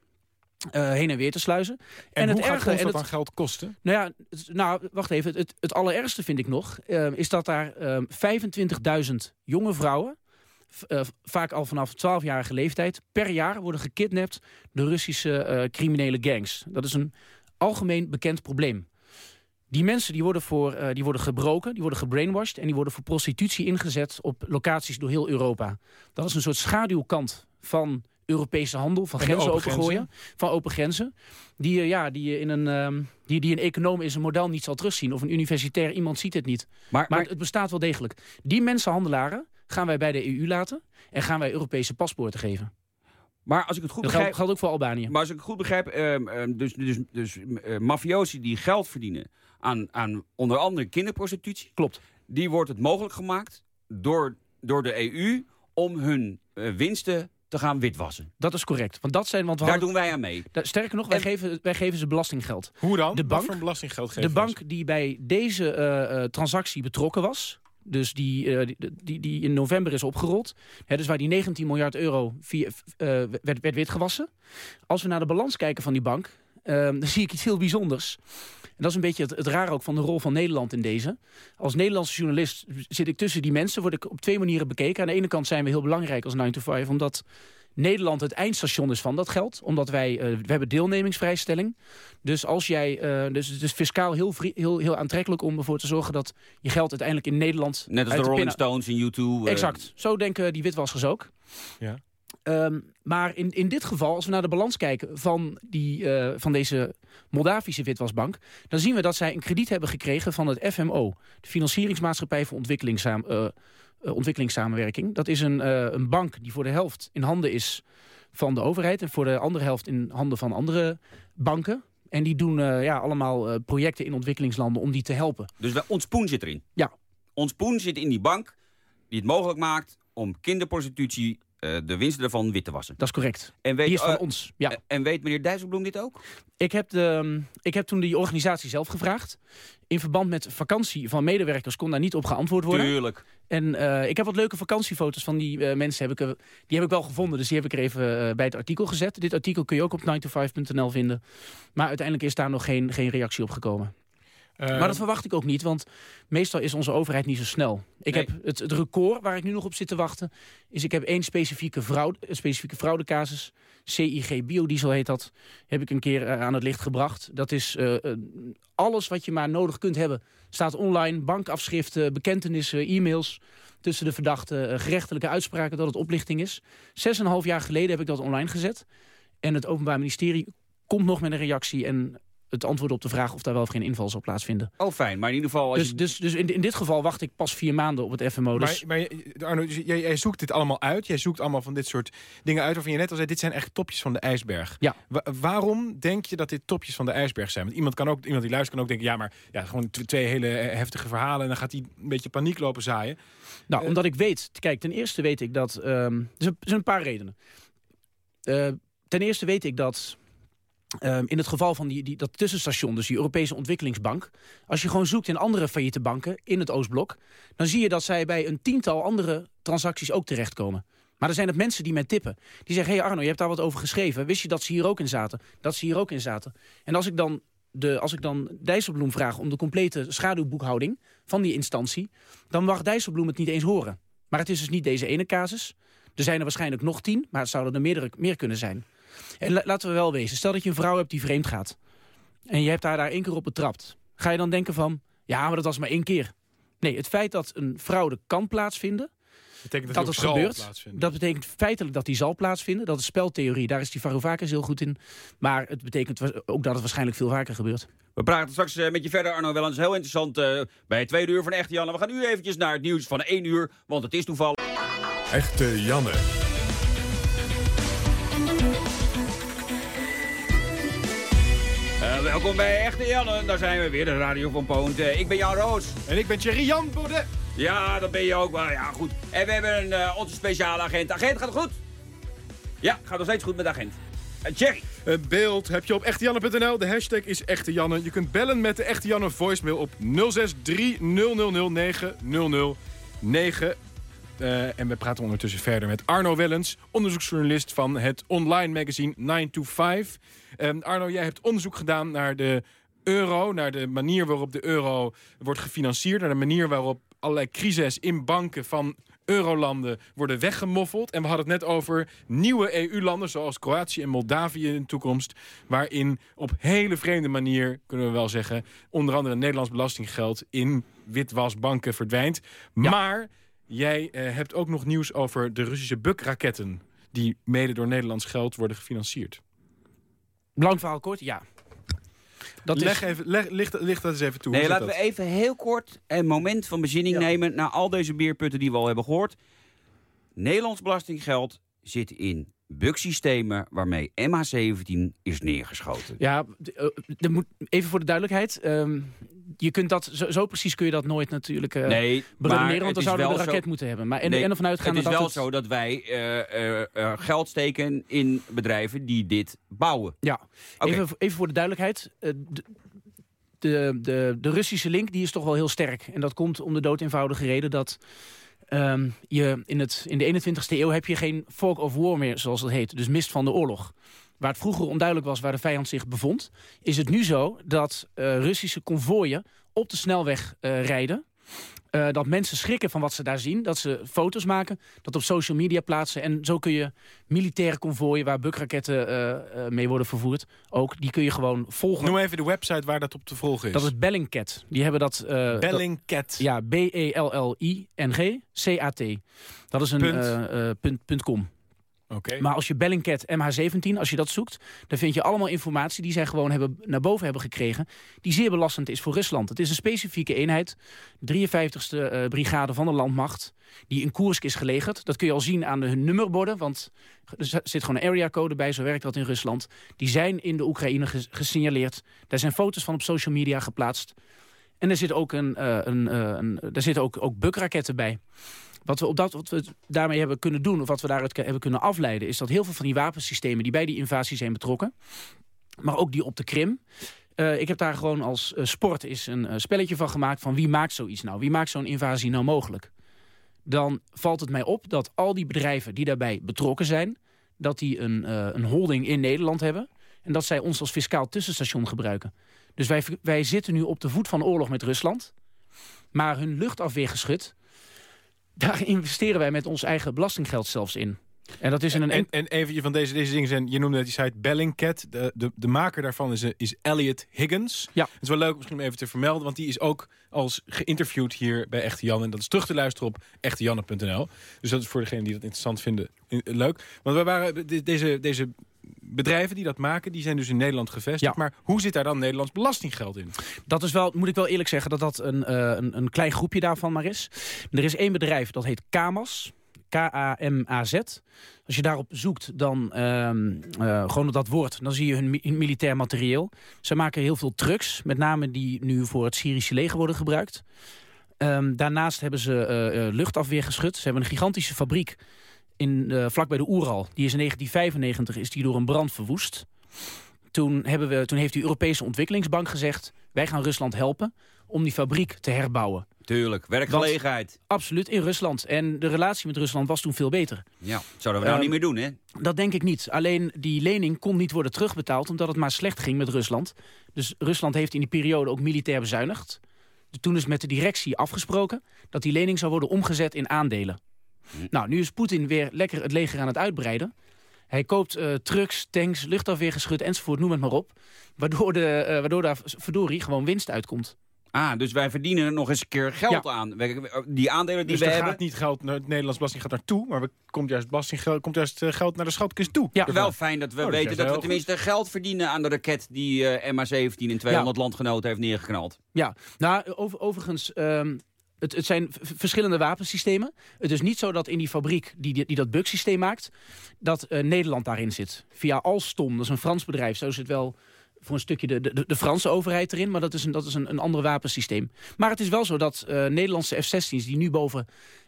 eh, heen en weer te sluizen. en, het hoe gaat erge- ons en dat het- aan geld kosten? Nou ja, het- nou, wacht even. Het, het, het allerergste vind ik nog, eh, is dat daar ehm 25.000 jonge vrouwen, eh, vaak al vanaf 12-jarige leeftijd, per jaar worden gekidnapt door Russische eh, criminele gangs. Dat is een algemeen bekend probleem. Die mensen die worden, voor, die worden gebroken, die worden gebrainwashed... en die worden voor prostitutie ingezet op locaties door heel Europa. Dat is een soort schaduwkant van Europese handel, van grenzen open opengooien. Van open grenzen. Die, je- ja, die, in een, ehm, die, die een econoom in zijn model niet zal terugzien. Of een universitair iemand ziet het niet. Maar, Maar maar het, het bestaat wel degelijk. Die mensenhandelaren gaan wij bij de EU laten... en gaan wij Europese paspoorten geven. Maar als ik het goed Dat begrijp... geldt, geldt ook voor Albanië. Maar als ik het goed begrijp, ehm, ehm, dus, dus, dus eh, mafiosi die geld verdienen aan, aan onder andere kinderprostitutie, Klopt. die wordt het mogelijk gemaakt door, door de EU om hun eh, winsten te gaan witwassen. Dat is correct. Want dat zijn, want we Daar hadden- doen wij aan mee. da- sterker nog, wij, En- geven, wij geven ze belastinggeld. Hoe dan? De Wat bank- voor belastinggeld geven De ze? bank die bij deze eh, eh, transactie betrokken was, dus die, eh, die, die, die in november is opgerold, hè, dus waar die 19 miljard euro via, eh, werd, werd witgewassen. Als we naar de balans kijken van die bank, eh, dan zie ik iets heel bijzonders. En dat is een beetje het, het raar ook van de rol van Nederland in deze. Als Nederlandse journalist zit ik tussen die mensen, word ik op twee manieren bekeken. Aan de ene kant zijn we heel belangrijk als 9 to 5, omdat Nederland het eindstation is van dat geld. Omdat wij, eh, we hebben deelnemingsvrijstelling. Dus als jij, eh, dus het is fiscaal heel, vri- heel, heel aantrekkelijk om ervoor te zorgen dat je geld uiteindelijk in Nederland Net als de Rolling Stones in U2. eh, Exact. Zo denken die witwassers ook. Ja. Ehm, maar in, in dit geval, als we naar de balans kijken van, die, eh, van deze Moldavische witwasbank... dan zien we dat zij een krediet hebben gekregen van het FMO. De Financieringsmaatschappij voor Ontwikkelingssaam, eh, eh, Ontwikkelingssamenwerking. Dat is een, een bank die voor de helft in handen is van de overheid... en voor de andere helft in handen van andere banken. En die doen ja, allemaal projecten in ontwikkelingslanden om die te helpen. Dus ons poen zit erin. Ja. Ons poen zit in die bank die het mogelijk maakt om kinderprostitutie, eh, de winsten daarvan, wit te wassen. Dat is correct. En weet, Die is van eh, ons. Ja. En weet meneer Dijsselbloem dit ook? Ik heb, de, ik heb toen die organisatie zelf gevraagd. In verband met vakantie van medewerkers kon daar niet op geantwoord worden. Tuurlijk. En eh, ik heb wat leuke vakantiefoto's van die eh, mensen. Heb ik, die heb ik wel gevonden, dus die heb ik er even eh, bij het artikel gezet. Dit artikel kun je ook op 9to5.nl vinden. Maar uiteindelijk is daar nog geen, geen reactie op gekomen. Eh, maar dat verwacht ik ook niet, want meestal is onze overheid niet zo snel. Ik Nee. heb het, het record waar ik nu nog op zit te wachten... is ik heb één specifieke, fraude, een specifieke fraudecasus. CIG Biodiesel heet dat. Heb ik een keer eh, aan het licht gebracht. Dat is eh, alles wat je maar nodig kunt hebben. Staat online, bankafschriften, bekentenissen, e-mails... tussen de verdachten, eh, gerechtelijke uitspraken dat het oplichting is. Zes en een half jaar geleden heb ik dat online gezet. En het Openbaar Ministerie komt nog met een reactie... en het antwoord op de vraag of daar wel of geen inval zal plaatsvinden. Oh, fijn. Maar in ieder geval... Als Dus, je... dus, dus in, in dit geval wacht ik pas vier maanden op het FMO. Dus Maar, maar Arno, dus jij, jij zoekt dit allemaal uit. Jij zoekt allemaal van dit soort dingen uit waarvan je net al zei... dit zijn echt topjes van de ijsberg. Ja. Wa- waarom denk je dat dit topjes van de ijsberg zijn? Want iemand, kan ook, iemand die luistert kan ook denken... ja, maar ja, gewoon tw- twee hele eh, heftige verhalen... en dan gaat hij een beetje paniek lopen zaaien. nou, eh, omdat ik weet... Kijk, ten eerste weet ik dat... ehm, er, zijn, een paar redenen. Eh, ten eerste weet ik dat... ehm, in het geval van die, die, dat tussenstation, dus die Europese Ontwikkelingsbank... als je gewoon zoekt in andere failliete banken in het Oostblok... dan zie je dat zij bij een tiental andere transacties ook terechtkomen. Maar er zijn het mensen die mij tippen. Die zeggen, hé hey Arno, je hebt daar wat over geschreven. Wist je dat ze hier ook in zaten? Dat ze hier ook in zaten. En als ik dan, de, als ik dan Dijsselbloem vraag om de complete schaduwboekhouding van die instantie... dan mag Dijsselbloem het niet eens horen. Maar het is dus niet deze ene casus. Er zijn er waarschijnlijk nog tien, maar het zouden er meerdere, meer kunnen zijn. En la- laten we wel wezen, stel dat je een vrouw hebt die vreemd gaat... en je hebt haar daar één keer op betrapt. Ga je dan denken van, ja, maar dat was maar één keer. Nee, het feit dat een fraude kan plaatsvinden... Betekent dat het gebeurt, plaatsvinden. dat betekent feitelijk dat die zal plaatsvinden. Dat is speltheorie, daar is die Varoufakis heel goed in. Maar het betekent ook dat het waarschijnlijk veel vaker gebeurt. We praten straks eh, met je verder, Arno Wellens. Heel interessant eh, bij het tweede uur van Echte Janne. We gaan nu eventjes naar het nieuws van 1 uur, want het is toevallig. Echte Janne. Welkom bij Echte Janne. Daar zijn we weer, de radio van Poont. Eh, ik ben Jan Roos. En ik ben Thierry Jan Baudet. Ja, dat ben je ook. Maar ja, goed. En we hebben een, eh, onze speciale agent. Agent, gaat het goed? Ja, gaat nog steeds goed met de agent. Uh, Thierry. Een beeld heb je op echtejanne.nl. De hashtag is Echte Janne. Je kunt bellen met de Echte Janne voicemail op 0630009009. Eh, en we praten ondertussen verder met Arno Wellens, onderzoeksjournalist van het online magazine 9 to 5. Ehm, Arno, jij hebt onderzoek gedaan naar de euro, naar de manier waarop de euro wordt gefinancierd, naar de manier waarop allerlei crises in banken van eurolanden worden weggemoffeld. En we hadden het net over nieuwe EU-landen, zoals Kroatië en Moldavië in de toekomst, waarin op hele vreemde manier, kunnen we wel zeggen, onder andere Nederlands belastinggeld in witwasbanken verdwijnt. Maar jij eh, hebt ook nog nieuws over de Russische Buk-raketten, die mede door Nederlands geld worden gefinancierd. Lang verhaal kort, ja. Dat is, leg even, leg, licht, licht dat eens even toe. Nee, laten we even heel kort een moment van bezinning Ja. nemen... naar al deze beerputten die we al hebben gehoord. Nederlands belastinggeld zit in bugsystemen waarmee MH17 is neergeschoten. Ja, eh, moet, even voor de duidelijkheid. ehm, je kunt dat, zo, zo precies kun je dat nooit natuurlijk eh nee, beredeneren. Want dan zouden we de raket zo, moeten hebben. Maar en, Nee, en ervan uitgaan Het is dat wel het, zo dat wij eh, eh, geld steken in bedrijven die dit bouwen. Ja, even, even voor de duidelijkheid. de, de, de, Russische link die is toch wel heel sterk. En dat komt om de dood eenvoudige reden dat... ehm, je in, het, in de 21ste eeuw heb je geen fog of war meer, zoals het heet. Dus mist van de oorlog. Waar het vroeger onduidelijk was waar de vijand zich bevond... is het nu zo dat eh, Russische konvooien op de snelweg eh, rijden... Eh, dat mensen schrikken van wat ze daar zien. Dat ze foto's maken, dat op social media plaatsen. En zo kun je militaire konvooien waar bukraketten mee worden vervoerd... ook, die kun je gewoon volgen. Noem even de website waar dat op te volgen is. Dat is Bellingcat. Die hebben dat... dat- Bellingcat. ja, B-E-L-L-I-N-G C-A-T. Dat is een Punt. punt, punt .com. Maar als je Bellingcat MH17, als je dat zoekt... dan vind je allemaal informatie die zij gewoon hebben, naar boven hebben gekregen... die zeer belastend is voor Rusland. Het is een specifieke eenheid, 53ste eh, brigade van de landmacht... die in Koersk is gelegerd. Dat kun je al zien aan de, hun nummerborden, want er zit gewoon een areacode bij... zo werkt dat in Rusland. Die zijn in de Oekraïne ges- gesignaleerd. Daar zijn foto's van op social media geplaatst. En er zit ook een, eh, eh, daar zitten ook, ook bukraketten bij. Wat we, op dat, wat we daarmee hebben kunnen doen, of wat we daaruit hebben kunnen afleiden... is dat heel veel van die wapensystemen die bij die invasie zijn betrokken... maar ook die op de Krim... eh, ik heb daar gewoon als eh, sport is een eh, spelletje van gemaakt... van wie maakt zoiets nou? Wie maakt zo'n invasie nou mogelijk? Dan valt het mij op dat al die bedrijven die daarbij betrokken zijn... dat die een, een holding in Nederland hebben... en dat zij ons als fiscaal tussenstation gebruiken. Dus wij, wij zitten nu op de voet van oorlog met Rusland... maar hun luchtafweergeschut... daar investeren wij met ons eigen belastinggeld zelfs in. En dat is in een... En, en even van deze, deze dingen zijn, je noemde net die site Bellingcat. De, de, de maker daarvan is, eh, is Elliot Higgins. Ja. Het is wel leuk misschien om even te vermelden, want die is ook als geïnterviewd hier bij Echte Jan. En dat is terug te luisteren op echtejanne.nl. Dus dat is voor degenen die dat interessant vinden leuk. Want we waren, de- deze, deze bedrijven die dat maken, die zijn dus in Nederland gevestigd. Ja. Maar hoe zit daar dan Nederlands belastinggeld in? Dat is wel, moet ik wel eerlijk zeggen, dat dat een, eh, een, een klein groepje daarvan maar is. Er is één bedrijf, dat heet Kamas. K-A-M-A-Z. Als je daarop zoekt, dan ehm, eh, gewoon op dat woord, dan zie je hun mi- militair materieel. Ze maken heel veel trucks, met name die nu voor het Syrische leger worden gebruikt. Ehm, daarnaast hebben ze eh, eh, luchtafweer geschud. Ze hebben een gigantische fabriek in, eh, vlak bij de Oeral. Die is in 1995 is die door een brand verwoest. Toen, hebben we, toen heeft de Europese Ontwikkelingsbank gezegd... wij gaan Rusland helpen om die fabriek te herbouwen. Tuurlijk, werkgelegenheid. Absoluut, in Rusland. En de relatie met Rusland was toen veel beter. Ja, zouden we nou Ehm, niet meer doen, hè? Dat denk ik niet. Alleen die lening kon niet worden terugbetaald... omdat het maar slecht ging met Rusland. Dus Rusland heeft in die periode ook militair bezuinigd. Toen is met de directie afgesproken... dat die lening zou worden omgezet in aandelen. Nou, nu is Poetin weer lekker het leger aan het uitbreiden. Hij koopt eh, trucks, tanks, luchtafweergeschut enzovoort, noem het maar op. Waardoor, de, eh, waardoor daar verdorie gewoon winst uitkomt. Ah, dus wij verdienen nog eens een keer geld Ja. aan. Die aandelen die Dus we er hebben... gaat niet geld naar het Nederlands belasting gaat naartoe, maar er komt juist, belastinggeld, komt juist eh, geld naar de schatkist toe. Ja. Wel fijn dat we Oh, weten dat we tenminste geld verdienen aan de raket die eh MH17 in 200 landgenoten heeft neergeknald. Ja, nou, over, overigens, ehm, het, het zijn verschillende wapensystemen. Het is niet zo dat in die fabriek die, die, die dat bugsysteem maakt, dat eh, Nederland daarin zit. Via Alstom, dat is een Frans bedrijf, zo zit wel voor een stukje de, de, de Franse overheid erin, maar dat is een, dat is een, een ander wapensysteem. Maar het is wel zo dat eh, Nederlandse F-16's die nu boven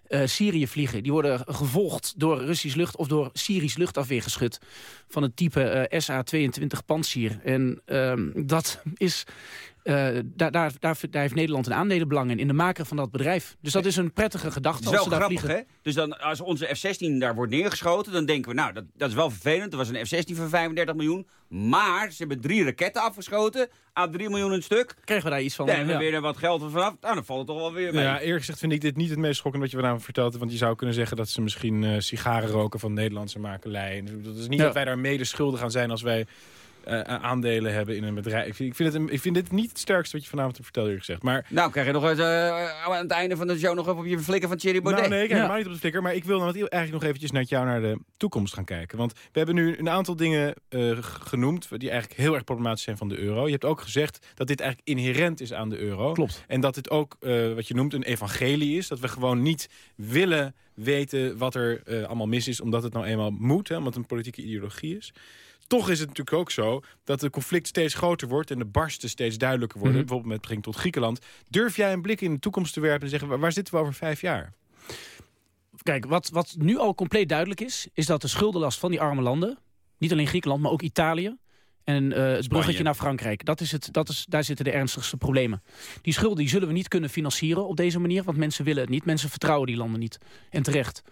eh, Syrië vliegen, die worden gevolgd door Russisch lucht of door Syrisch luchtafweergeschut van het type eh, SA-22 Pantsir. En ehm, dat is daar, daar, daar, daar heeft Nederland een aandelenbelang in, in de maker van dat bedrijf. Dus dat is een prettige gedachte als ze daar grappig, vliegen. hè? Dus dan, als onze F-16 daar wordt neergeschoten, dan denken we, nou, dat, dat is wel vervelend. Er was een F-16 van 35 miljoen. Maar ze hebben drie raketten afgeschoten, aan 3 miljoen een stuk. Krijgen we daar iets van? Daar hebben ja. we weer wat geld vanaf. Nou, dan valt het toch wel weer mee. Ja, eerlijk gezegd vind ik dit niet het meest schokkend wat je vanavond vertelt. Want je zou kunnen zeggen dat ze misschien eh, sigaren roken van Nederlandse makelij. En Dat is niet Ja. dat wij daar mede schuldig aan zijn als wij eh, aandelen hebben in een bedrijf. Ik vind, ik, vind het een- ik vind dit niet het sterkste wat je vanavond hebt verteld, eerlijk gezegd. Maar Nou, krijg je nog eens eh, aan het einde van de show nog even op je flikken van Thierry Baudet. Nou, nee, ik Ja. helemaal niet op de flikker. Maar ik wil dan eigenlijk nog eventjes naar jou naar de toekomst gaan kijken. Want we hebben nu een aantal dingen eh, genoemd... die eigenlijk heel erg problematisch zijn van de euro. Je hebt ook gezegd dat dit eigenlijk inherent is aan de euro. Klopt. En dat dit ook, eh, wat je noemt, een evangelie is. Dat we gewoon niet willen weten wat er eh, allemaal mis is... omdat het nou eenmaal moet, hè, omdat het een politieke ideologie is. Toch is het natuurlijk ook zo dat het conflict steeds groter wordt... en de barsten steeds duidelijker worden. Mhm. Bijvoorbeeld met betrekking tot Griekenland. Durf jij een blik in de toekomst te werpen en zeggen... waar- zitten we over vijf jaar? Kijk, wat, wat nu al compleet duidelijk is, is dat de schuldenlast van die arme landen, niet alleen Griekenland, maar ook Italië en eh, het bruggetje naar Frankrijk, dat is het, dat is, daar zitten de ernstigste problemen. Die schulden die zullen we niet kunnen financieren op deze manier, want mensen willen het niet. Mensen vertrouwen die landen niet. En terecht.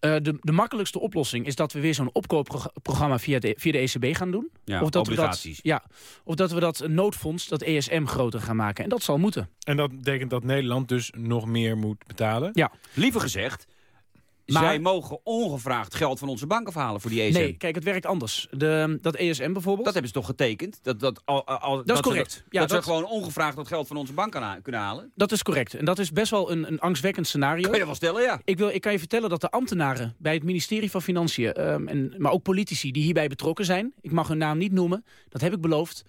Eh, de, de makkelijkste oplossing is dat we weer zo'n opkoopprogramma via de, via de ECB gaan doen. Ja, of dat obligaties. We dat, ja, of dat we dat noodfonds, dat ESM, groter gaan maken. En dat zal moeten. En dat betekent dat Nederland dus nog meer moet betalen. Ja. Liever gezegd, Maar- zij mogen ongevraagd geld van onze bank afhalen voor die ESM. Nee, kijk, het werkt anders. De, dat ESM bijvoorbeeld. Dat hebben ze toch getekend? Dat, dat, al, al, dat, is ze- correct. Ja, dat, dat- ze gewoon ongevraagd dat geld van onze bank kan ha- kunnen halen? Dat is correct. En dat is best wel een, een angstwekkend scenario. Kun je dat wel stellen, ja. Ik, wil, ik kan je vertellen dat de ambtenaren bij het ministerie van Financiën... ehm, en, maar ook politici die hierbij betrokken zijn... ik mag hun naam niet noemen, dat heb ik beloofd...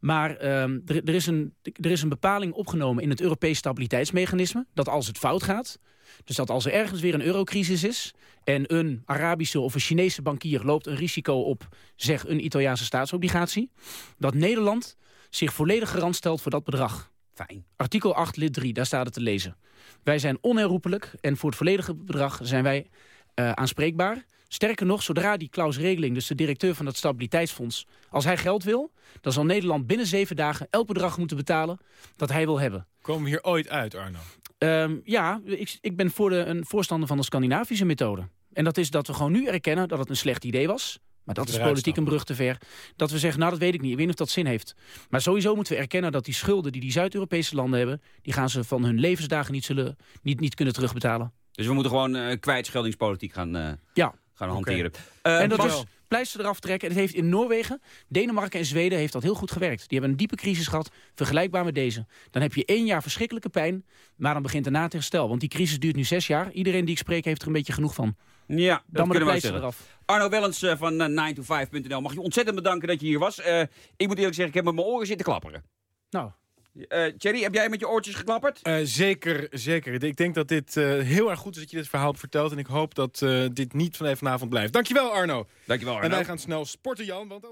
maar ehm, er, er, is een, er is een bepaling opgenomen in het Europees Stabiliteitsmechanisme... dat als het fout gaat, dus dat als er ergens weer een eurocrisis is... en een Arabische of een Chinese bankier loopt een risico op... zeg een Italiaanse staatsobligatie... dat Nederland zich volledig garant stelt voor dat bedrag. Fijn. Artikel 8, lid 3, daar staat het te lezen. Wij zijn onherroepelijk en voor het volledige bedrag zijn wij eh, aanspreekbaar. Sterker nog, zodra die Klaus Regeling, dus de directeur van het Stabiliteitsfonds... als hij geld wil, dan zal Nederland binnen zeven dagen elk bedrag moeten betalen dat hij wil hebben. Komen we hier ooit uit, Arno? Ehm, ja, ik, ik ben voor de, een voorstander van de Scandinavische methode. En dat is dat we gewoon nu erkennen dat het een slecht idee was. Maar dat is politiek een brug te ver. Dat we zeggen, nou dat weet ik niet. Ik weet niet of dat zin heeft. Maar sowieso moeten we erkennen dat die schulden die die Zuid-Europese landen hebben... die gaan ze van hun levensdagen niet, zullen, niet, niet kunnen terugbetalen. Dus we moeten gewoon eh kwijtscheldingspolitiek gaan, eh, Ja. Gaan hanteren. Eh, en dat Bas, is pleister eraf trekken. En het heeft in Noorwegen, Denemarken en Zweden heeft dat heel goed gewerkt. Die hebben een diepe crisis gehad, vergelijkbaar met deze. Dan heb je één jaar verschrikkelijke pijn, maar dan begint daarna het herstel. Want die crisis duurt nu zes jaar. Iedereen die ik spreek heeft er een beetje genoeg van. Ja, dat Dan maar de kunnen we pleister stellen. eraf. Arno Wellens eh, van eh, 9to5.nl. Mag je ontzettend bedanken dat je hier was. Eh, ik moet eerlijk zeggen, ik heb met mijn oren zitten klapperen. Nou, Eh Thierry, heb jij met je oortjes geklapperd? Eh, zeker, zeker. Ik denk dat dit eh, heel erg goed is dat je dit verhaal hebt verteld. En ik hoop dat dit niet van vanavond blijft. Dankjewel, Arno. Dankjewel Arno. En wij gaan snel sporten, Jan. Want.